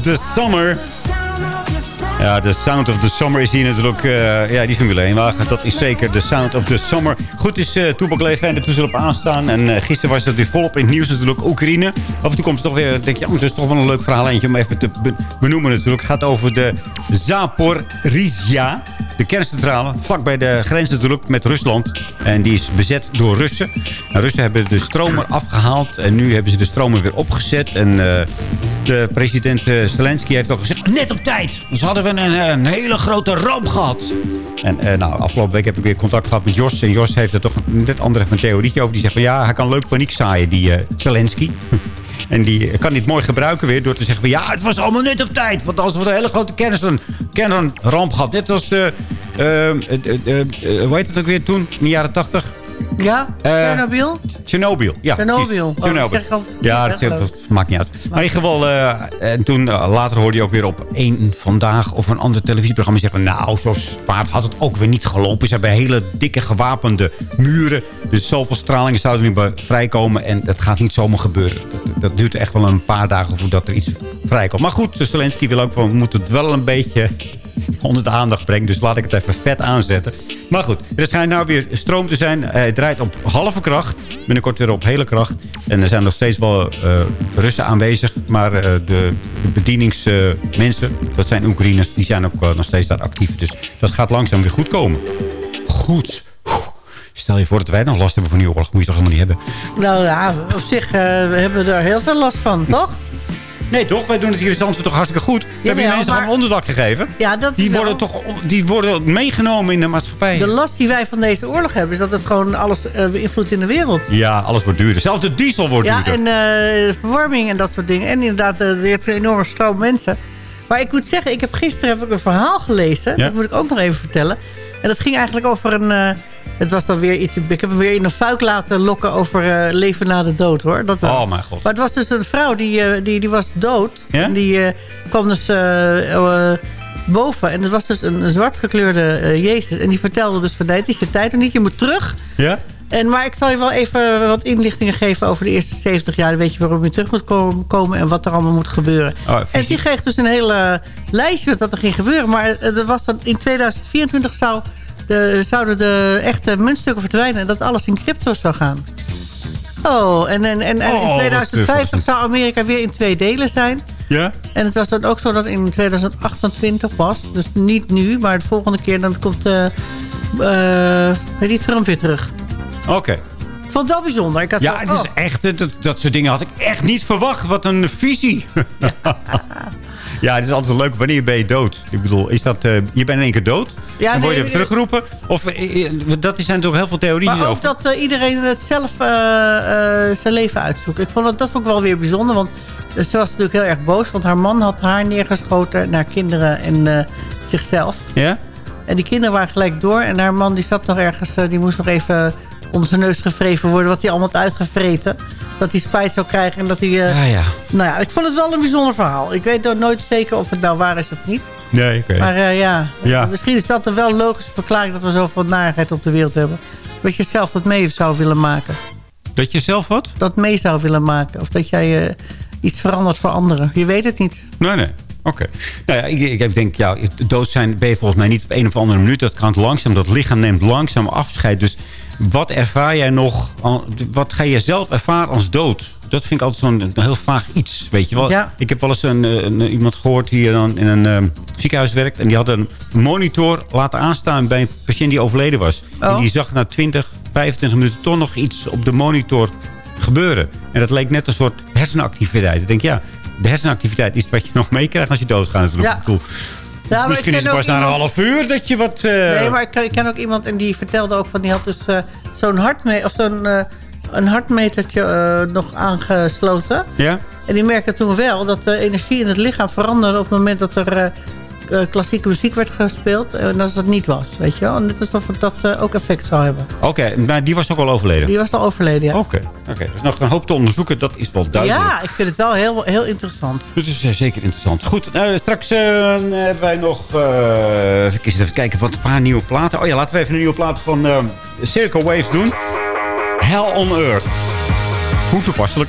the Summer. Ja, de Sound of the Summer is hier natuurlijk... eh, ja, die Formule 1 wagen. Dat is zeker de Sound of the Summer. Goed is uh, Toebak Leef er tussen op aanstaan. En eh, gisteren was het weer volop in het nieuws natuurlijk. Oekraïne. Af en toe komt het toch weer... denk je, oh, dat is toch wel een leuk verhaal eentje om even te be- benoemen natuurlijk. Het gaat over de Zaporizhia. De kerncentrale, vlak bij de grens natuurlijk met Rusland. En die is bezet door Russen. En Russen hebben de stromer afgehaald. En nu hebben ze de stromer weer opgezet. En eh, de president eh, Zelensky heeft ook gezegd... Net op tijd! Dus hadden we een, een hele grote ramp gehad. En eh, nou, afgelopen week heb ik weer contact gehad met Jos. En Jos heeft er toch een net andere van theorietje over. Die zegt van ja, hij kan leuk paniek zaaien, die eh, Zelensky. En die kan dit mooi gebruiken weer door te zeggen van... ja, het was allemaal net op tijd. Want als we een hele grote kern- kernramp gehad. Net als de... eh, hoe heet het ook weer toen? In de jaren tachtig? Ja, Eh, Chernobyl? Chernobyl. Ja, Chernobyl. Oh, Chernobyl. ja, dat, maakt niet uit. Maar in ieder geval, eh, en toen eh, later hoorde je ook weer op één vandaag of een ander televisieprogramma zeggen nou, zo zwaar had het ook weer niet gelopen. Ze hebben hele dikke gewapende muren. Dus zoveel stralingen zouden er nu bij vrijkomen. En dat gaat niet zomaar gebeuren. Dat, dat duurt echt wel een paar dagen voordat er iets vrijkomt. Maar goed, Zelensky wil ook van, we moeten het wel een beetje onder de aandacht brengen. Dus laat ik het even vet aanzetten. Maar goed, er schijnt nou weer stroom te zijn. Hij draait op halve kracht. Binnenkort weer op hele kracht. En er zijn nog steeds wel eh, Russen aanwezig. Maar eh, de, bedieningsmensen, dat zijn Oekraïners, die zijn ook eh, nog steeds daar actief. Dus dat gaat langzaam weer goed komen. Goed. Stel je voor dat wij nog last hebben van die oorlog. Moet je toch helemaal niet hebben. Nou ja, op zich eh, hebben we er heel veel last van, toch? Nee, toch? Wij doen het hier in Zandvoort toch hartstikke goed. We hebben die mensen maar- gewoon onderdak gegeven. Ja, dat Die wel- worden toch die worden meegenomen in de maatschappij. De last die wij van deze oorlog hebben... is dat het gewoon alles eh, beïnvloedt in de wereld. Ja, alles wordt duurder. Zelfs de diesel wordt Ja, duurder. en eh, verwarming en dat soort dingen. En inderdaad, eh, je hebt een enorme stroom mensen. Maar ik moet zeggen, ik heb gisteren heb ik een verhaal gelezen. Ja? Dat moet ik ook nog even vertellen. En dat ging eigenlijk over een... het was dan weer iets... Ik heb hem weer in een fuik laten lokken over eh, leven na de dood, hoor. Dat. Oh, mijn god. Maar het was dus een vrouw, die, eh, die, die was dood. Ja? En die eh, kwam dus boven. En het was dus een, een zwart gekleurde Jezus. En die vertelde dus van, nee, het is je tijd nog niet. Je moet terug. Ja? En, maar ik zal je wel even wat inlichtingen geven over de eerste 70 jaar. Dan weet je waarom je terug moet ko- komen en wat er allemaal moet gebeuren. Oh, en die kreeg dus een hele lijstje wat er ging gebeuren. Maar dat was dan in 2024 zou de, zouden de echte muntstukken verdwijnen... en dat alles in crypto zou gaan. Oh, en, en, en, en Oh, in wat treurig. 2050 zou Amerika weer in twee delen zijn. Ja? En het was dan ook zo dat in 2028 was. Dus niet nu, maar de volgende keer dan komt eh, weet die Trump weer terug. Oké. Ik vond het wel bijzonder. Ik had Ja, zo, het is oh. echt, dat, dat soort dingen had ik echt niet verwacht. Wat een visie. Ja, het is altijd leuk. Wanneer ben je dood? Ik bedoel, is dat, eh, je bent in één keer dood? Ja, en word je nee, teruggeroepen? Of, eh, dat zijn natuurlijk heel veel theorieën Maar ook over. dat iedereen het zelf zijn leven uitzoekt. Ik vond dat, dat vond ik wel weer bijzonder. Want ze was natuurlijk heel erg boos. Want haar man had haar neergeschoten naar kinderen en zichzelf. Ja? En die kinderen waren gelijk door. En haar man die zat nog ergens, die moest nog even onder zijn neus gevreven worden. Wat hij allemaal had uitgevreten. Zodat hij spijt zou krijgen. En dat hij... eh, Ja, ja. Nou ja, ik vond het wel een bijzonder verhaal. Ik weet nog nooit zeker of het nou waar is of niet. Nee, oké. Maar eh, ja, Ja. misschien is dat een wel logische verklaring... dat we zoveel narigheid op de wereld hebben. Dat je zelf dat mee zou willen maken. Dat je zelf wat? Dat mee zou willen maken. Of dat jij eh, iets verandert voor anderen. Je weet het niet. Nee, nee. Oké. Nou ja, ik, ik denk, ja, dood zijn ben je volgens mij niet op een of andere minuut. Dat gaat langzaam. Dat lichaam neemt langzaam afscheid. Dus wat ervaar jij nog? Wat ga je zelf ervaren als dood? Dat vind ik altijd zo'n heel vaag iets, weet je wel. Ja. Ik heb wel eens een, eh, een- iemand gehoord die dan in een eh, ziekenhuis werkt. En die had een monitor laten aanstaan bij een patiënt die overleden was. En Oh. die zag na 20, 25 minuten toch nog iets op de monitor gebeuren. En dat leek net een soort hersenactiviteit. Ik denk, ja, de hersenactiviteit is wat je nog meekrijgt als je doodgaat natuurlijk. Ja. Ik Misschien is ken het pas na een half uur dat je wat... eh, Nee, maar ik ken, ik ken ook iemand en die vertelde ook van... die had dus eh, zo'n hartme of zo'n eh, een hartmetertje nog aangesloten. Ja? En die merkte toen wel dat de energie in het lichaam veranderde... op het moment dat er eh, eh, klassieke muziek werd gespeeld. En als dat niet was, weet je wel. En dit is of dat eh, ook effect zou hebben. Oké, maar die was ook al overleden? Die was al overleden, ja. Oké, oké. dus nog een hoop te onderzoeken. Dat is wel duidelijk. Ja, ik vind het wel heel, heel interessant. Dat is eh, zeker interessant. Goed, eh, straks eh, hebben wij nog... eh, even, kiezen, even kijken wat een paar nieuwe platen. Oh ja, laten we even een nieuwe plaat van eh, Circle Waves doen. Hell on Earth. Hoe toepasselijk.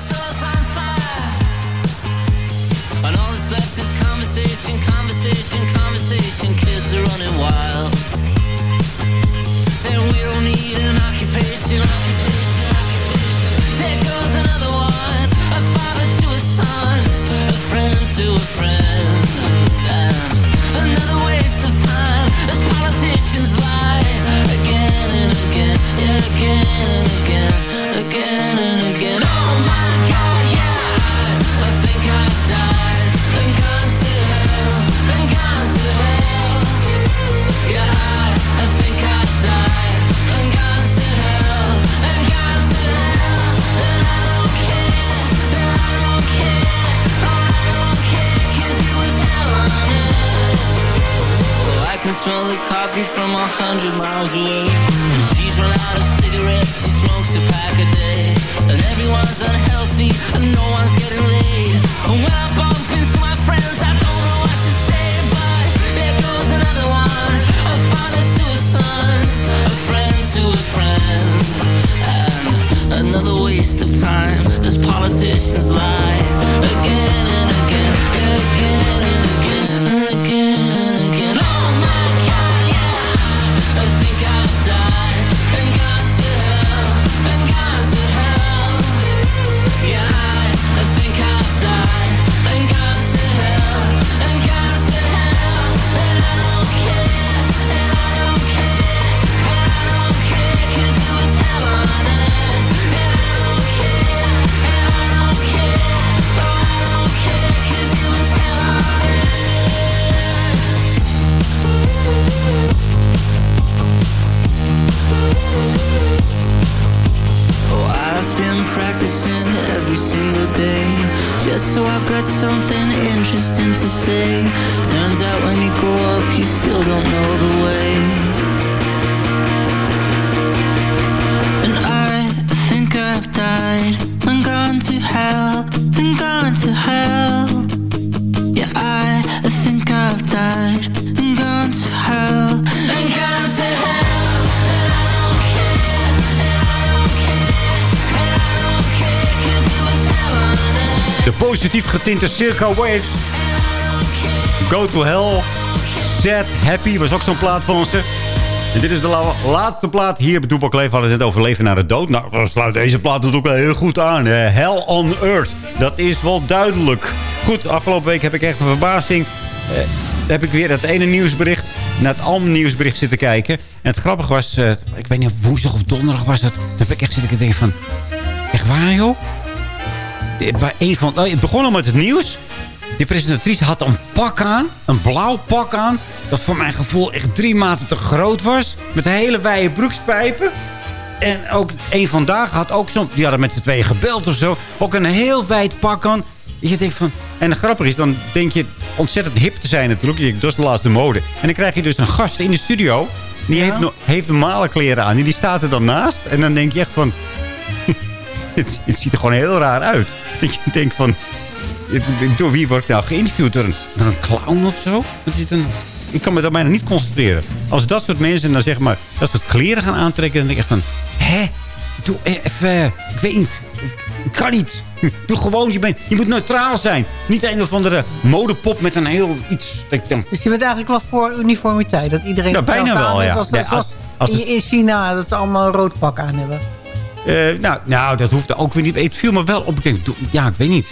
Again and again, yeah, again and again, again and again. Oh my God, coffee from a hundred miles away. And she's run out of cigarettes, she smokes a pack a day. And everyone's unhealthy, and no one's getting laid. And when I bump into my friends, I don't know what to say, but there goes another one. A father to a son, a friend to a friend. And another waste of time as politicians lie again and again, again and again, getinte Circa Waves. Go to Hell. Sad Happy was ook zo'n plaat van ze. En dit is de la- laatste plaat hier bij Toepak Leef. We hadden het net over leven naar de dood. Nou, dan sluit deze plaat natuurlijk wel heel goed aan. Hell on Earth. Dat is wel duidelijk. Goed, afgelopen week heb ik echt een verbazing. Eh, heb ik weer dat ene nieuwsbericht naar het andere nieuwsbericht zitten kijken. En het grappige was, eh, ik weet niet, woensdag of donderdag was het. Toen heb ik echt zitten denken van, echt waar joh? Dit- Bij een van, nou, het begon al met het nieuws. Die presentatrice had een pak aan. Een blauw pak aan. Dat voor mijn gevoel echt drie maten te groot was. Met hele wijde broekspijpen. En ook een vandaag had ook zo'n... Die hadden met z'n tweeën gebeld of zo. Ook een heel wijd pak aan. Je denkt van... En het grappige is, dan denk je ontzettend hip te zijn natuurlijk. Je denkt, Dat is de laatste mode. En dan krijg je dus een gast in de studio. Die heeft, no- heeft normale kleren aan. En die staat er dan naast. En dan denk je echt van... het, het ziet er gewoon heel raar uit. Dat je denkt van... Door wie word ik nou geïnterviewd? Door een, door een clown of zo? Is een, ik kan me daar bijna niet concentreren. Als dat soort mensen dan zeg maar dat soort kleren gaan aantrekken... dan denk ik echt van... Hè? Doe even... Ik weet niet. Ik kan niet. Doe gewoon. Je, bent, je moet neutraal zijn. Niet een of andere modepop met een heel iets... ik Dus je bent eigenlijk wel voor uniformiteit. Dat iedereen Ja, bijna wel, ja. Als, als- in China, dat ze allemaal een rood pak aan hebben. Eh, nou, nou, dat hoeft ook weer niet. Het viel me wel op. Ik denk, ja, ik weet niet.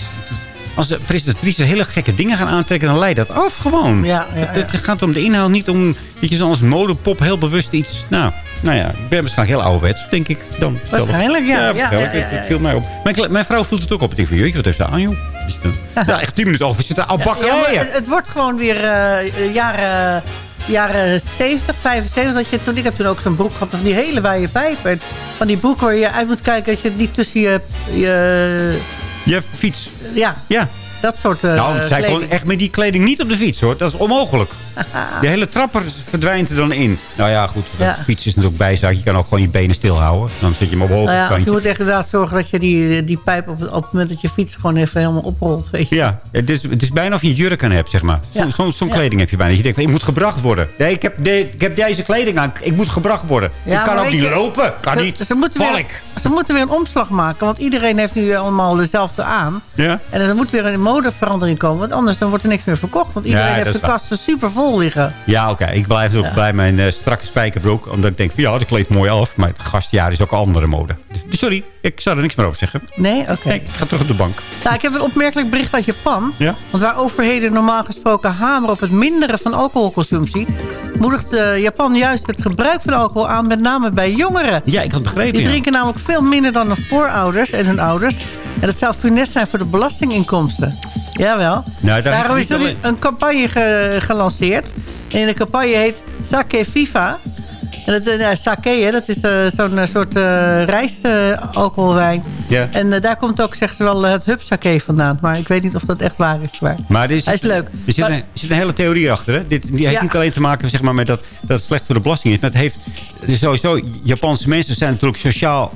Als de presentatrices hele gekke dingen gaan aantrekken... dan leidt dat af gewoon. Ja, ja, Het, het gaat om de inhoud, niet om... dat je zoals modepop heel bewust iets... Nou, nou ja, ik ben waarschijnlijk heel ouderwets, denk ik. Dan. Waarschijnlijk, ja. Ja, waarschijnlijk. ja, ja, Het- viel mij op. Mijn, mijn vrouw voelt het ook op. Ik denk van, jeetje, wat heeft ze aan, joh? Dus, eh, ja, echt tien minuten over zitten al maar het, het wordt gewoon weer eh, jaren, jaren 70, 75. Dat je, toen, ik heb toen ook zo'n broek gehad van die hele wijde pijpen. En Van die broek waar je uit moet kijken dat je het niet tussen je... je Je fiets. ja, Ja. Dat soort eh nou, zij kleding. gewoon echt met die kleding niet op de fiets, hoor. Dat is onmogelijk. De hele trapper verdwijnt er dan in. Nou ja, goed. De fiets is natuurlijk bijzaak. Je kan ook gewoon je benen stilhouden. Dan zit je hem op hoog Nou ja, je moet echt inderdaad zorgen dat je die, die pijp op, op het moment dat je fiets gewoon even helemaal oprolt. Weet je. Ja, het is, het is bijna of je jurk aan hebt, zeg maar. Zo'n zo, kleding heb je bijna. Dat je denkt, ik moet gebracht worden. Nee, ik heb, de, ik heb deze kleding aan. Ik moet gebracht worden. Ik kan ook niet je, lopen. Kan ze, niet. Ze moeten, weer, ze moeten weer een omslag maken. Want iedereen heeft nu allemaal dezelfde aan. Ja? En er moet weer een modeverandering komen. Want anders dan wordt er niks meer verkocht. Want iedereen Ja, heeft de kasten super vol liggen. Ja, oké. Ik blijf ook bij mijn eh, strakke spijkerbroek. Omdat ik denk, ja, dat kleedt mooi af. Maar het gastjaar is ook een andere mode. Dus sorry, ik zou er niks meer over zeggen. Nee? Oké. Nee, ik ga terug op de bank. Nou, ik heb een opmerkelijk bericht uit Japan. Ja? Want waar overheden normaal gesproken hameren op het minderen van alcoholconsumptie... moedigt eh, Japan juist het gebruik van alcohol aan, met name bij jongeren. Ja, ik had begrepen, Die ja. drinken namelijk veel minder dan hun voorouders en hun ouders. En dat zou funest zijn voor de belastinginkomsten. Jawel. Nou, daar Daarom is er nu een campagne ge- gelanceerd. En de campagne heet Sake Viva. En dat, eh, sake, hè, dat is eh, zo'n eh, soort uh, rijstalcoholwijn. Ja. En daar komt ook, zeggen ze wel, het hupsake vandaan. Maar ik weet niet of dat echt waar is. Maar, Maar is, Hij is leuk. Er zit, Maar- een, er zit een hele theorie achter. Hè? Dit, die heeft Ja. niet alleen te maken zeg maar, met dat, dat het slecht voor de belasting is. Maar het heeft sowieso... Japanse mensen zijn natuurlijk sociaal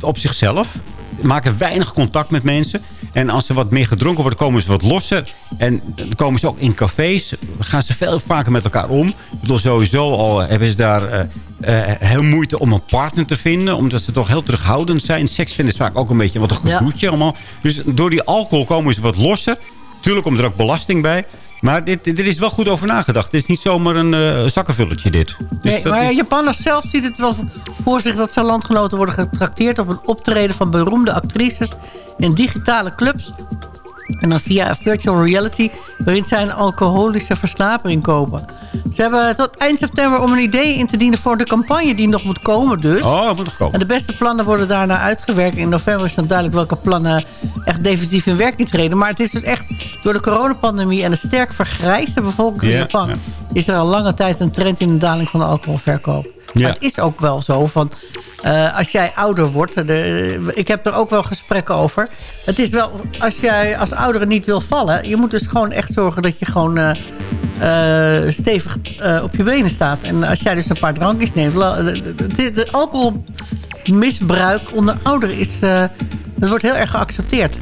op zichzelf. Maken weinig contact met mensen. En als er wat meer gedronken wordt, komen ze wat losser. En dan komen ze ook in cafés. Gaan ze veel vaker met elkaar om. Ik bedoel, sowieso al hebben ze daar eh, eh, heel moeite om een partner te vinden. Omdat ze toch heel terughoudend zijn. Seks vinden ze vaak ook een beetje wat een Ja. gedoetje allemaal. Dus door die alcohol komen ze wat losser. Tuurlijk komt er ook belasting bij. Maar dit, dit is wel goed over nagedacht. Het is niet zomaar een eh zakkenvulletje dit. Dus nee, maar is- Japanners zelf ziet het wel voor zich... dat zijn landgenoten worden getrakteerd op een optreden van beroemde actrices... in digitale clubs. En dan via virtual reality... waarin zij een alcoholische versnapering kopen. Ze hebben tot eind september om een idee in te dienen... voor de campagne die nog moet komen dus. Oh, dat moet nog komen. En de beste plannen worden daarna uitgewerkt. In november is dan duidelijk welke plannen echt definitief in werking treden. Maar het is dus echt door de coronapandemie en de sterk vergrijsde bevolking in Ja, Japan... ja. is er al lange tijd een trend in de daling van de alcoholverkoop. Ja. Het is ook wel zo van... eh, als jij ouder wordt, de, ik heb er ook wel gesprekken over. Het is wel, als jij als oudere niet wil vallen... je moet dus gewoon echt zorgen dat je gewoon eh, eh, stevig eh, op je benen staat. En als jij dus een paar drankjes neemt... de, alcoholmisbruik onder ouderen is... eh, het wordt heel erg geaccepteerd.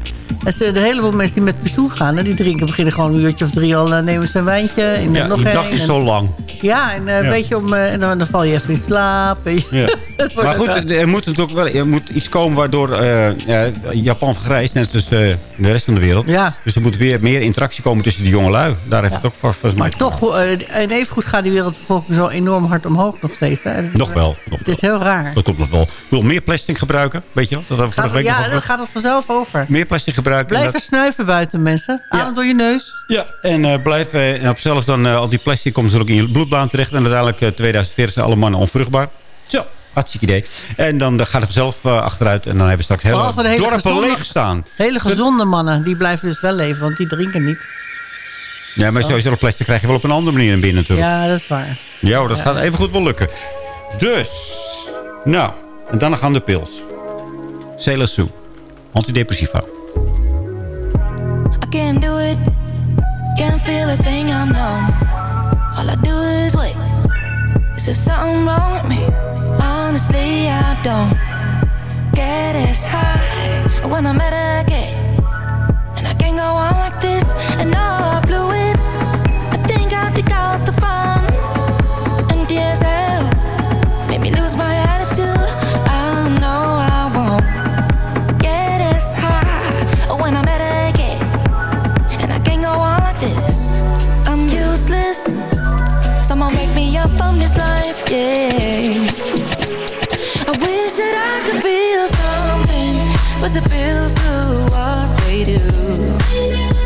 En ze, de heleboel mensen die met pensioen gaan... die drinken, beginnen gewoon een uurtje of drie al... nemen ze een wijntje en ja, nog die een. dag is en- zo lang. ja, en eh, Ja. weet je, om, eh, en dan, dan val je even in slaap. Ja. Maar goed, er moet natuurlijk wel er moet iets komen waardoor eh, Japan vergrijst. Net zoals eh, de rest van de wereld. Ja. Dus er moet weer meer interactie komen tussen die jonge lui. Daar heeft het ook voor, volgens mij. Maar toch, eh, en evengoed gaat die wereldbevolking zo enorm hard omhoog nog steeds. Hè? Nog wel. Nog Het is heel raar. Dat komt nog wel. Ik wil meer plastic gebruiken. Weet je wel? Dat Gaat, ja, dan gaat het vanzelf over. Meer plastic gebruiken. Blijf dat- even snuiven buiten, mensen. Adem door je neus. Ja, en eh blijf eh, en op zelfs dan eh, al die plastic komt er ook in je bloedbaan terecht. En uiteindelijk eh 2040 zijn alle mannen onvruchtbaar. Zo, hartstikke idee. En dan eh, gaat het vanzelf eh, achteruit. En dan hebben we straks hele hele dorpen gezonde- leeg staan. Hele gezonde mannen, die blijven dus wel leven, want die drinken niet. Ja, maar sowieso dat plastic krijg je wel op een andere manier naar binnen natuurlijk. Ja, dat is waar. Ja, hoor, dat Ja. gaat even goed wel lukken. Dus, nou, en dan gaan de pils. Celasu, antidepressiva. Can't do it. Can't feel a thing I'm numb. All I do is wait. Is there something wrong with me? Honestly, I don't get as high when i'm medicate. And I can't go on like this. And now I but the pills do what they do.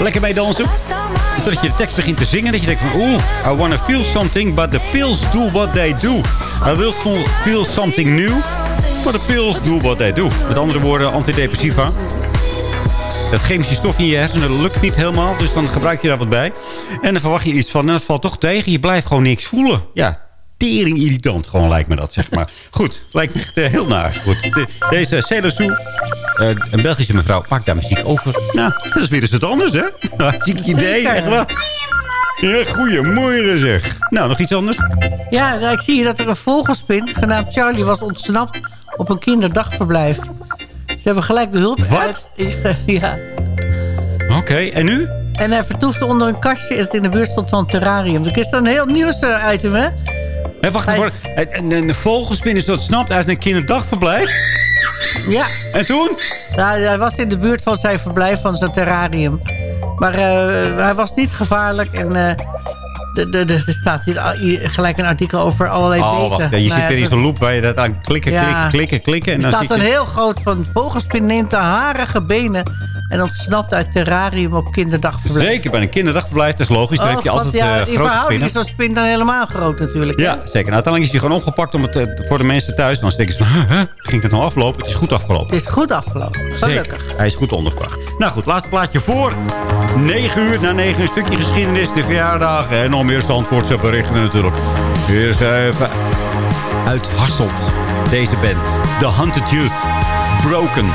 Lekker mee dansen. Zodat je de tekst begint te zingen. Dat je denkt van, oeh, I wanna feel something, but the pills do what they do. I will feel something new, but the pills do what they do. Met andere woorden, antidepressiva. Dat chemische stof in je hersenen lukt niet helemaal. Dus dan gebruik je daar wat bij. En dan verwacht je iets van. En dat valt toch tegen. Je blijft gewoon niks voelen. Ja, tering irritant gewoon lijkt me dat, zeg maar. Goed, lijkt me echt eh, heel naar. Goed, de- deze eh, een Belgische mevrouw, maakt daar muziek over. Nou, dat is weer eens wat anders, hè? Hartstikke idee, Zeker. echt wel. Ja, goeiemorgen zeg. Nou, nog iets anders? Ja, nou, ik zie hier dat er een vogelspin, genaamd Charlie, was ontsnapt op een kinderdagverblijf. Ze hebben gelijk de hulp Wat? uit. Ja. Oké, en nu? En hij vertoefde onder een kastje dat in de buurt stond van een terrarium. Dat is dan een heel nieuws eh, item, hè? Hé, wacht even. Een, een vogelspin is dat snapt uit een kinderdagverblijf? Ja. En toen? Nou, hij was in de buurt van zijn verblijf, van zijn terrarium. Maar eh, hij was niet gevaarlijk en... eh, de- de- de- er staat hier gelijk een artikel over allerlei Oh, beten. wacht. Je Nou zit ja, in zo'n loop waar je dat aan klikken, Ja. klikken, klikken, klikken. En Er dan staat een heel groot van vogelspin neemt de harige benen... en ontsnapt uit terrarium op kinderdagverblijf. Zeker, bij een kinderdagverblijf, dat is logisch. Dan Oh, heb je God, altijd ja, in grote verhouding is zo'n spin dan helemaal groot natuurlijk. Ja, zeker. Nou, uiteindelijk is hij gewoon opgepakt om het, eh, voor de mensen thuis. Dan denken ze van, huh, huh, ging het nou aflopen? Het is goed afgelopen. Het is goed afgelopen. Gelukkig. Zeker. Hij is goed ondergebracht. Nou goed, laatste plaatje voor 9 uur. Na 9 uur een stukje geschiedenis, de verjaardag en nog meer Zandvoortse berichten natuurlijk. Hier is even uit Hasselt. Deze band. The Hunted Youth. Broken.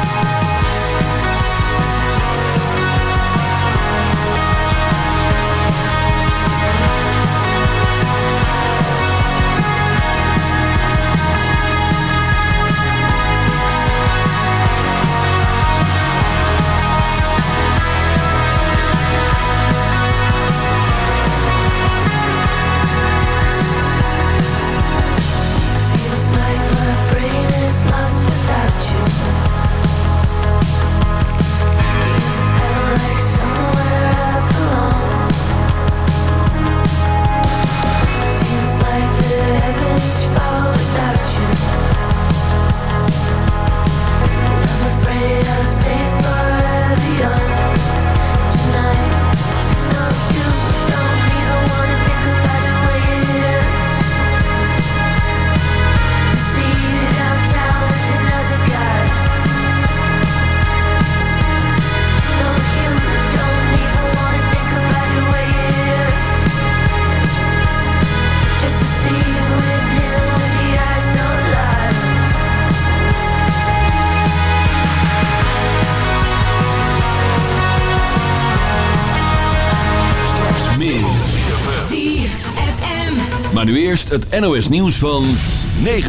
Het NOS nieuws van 9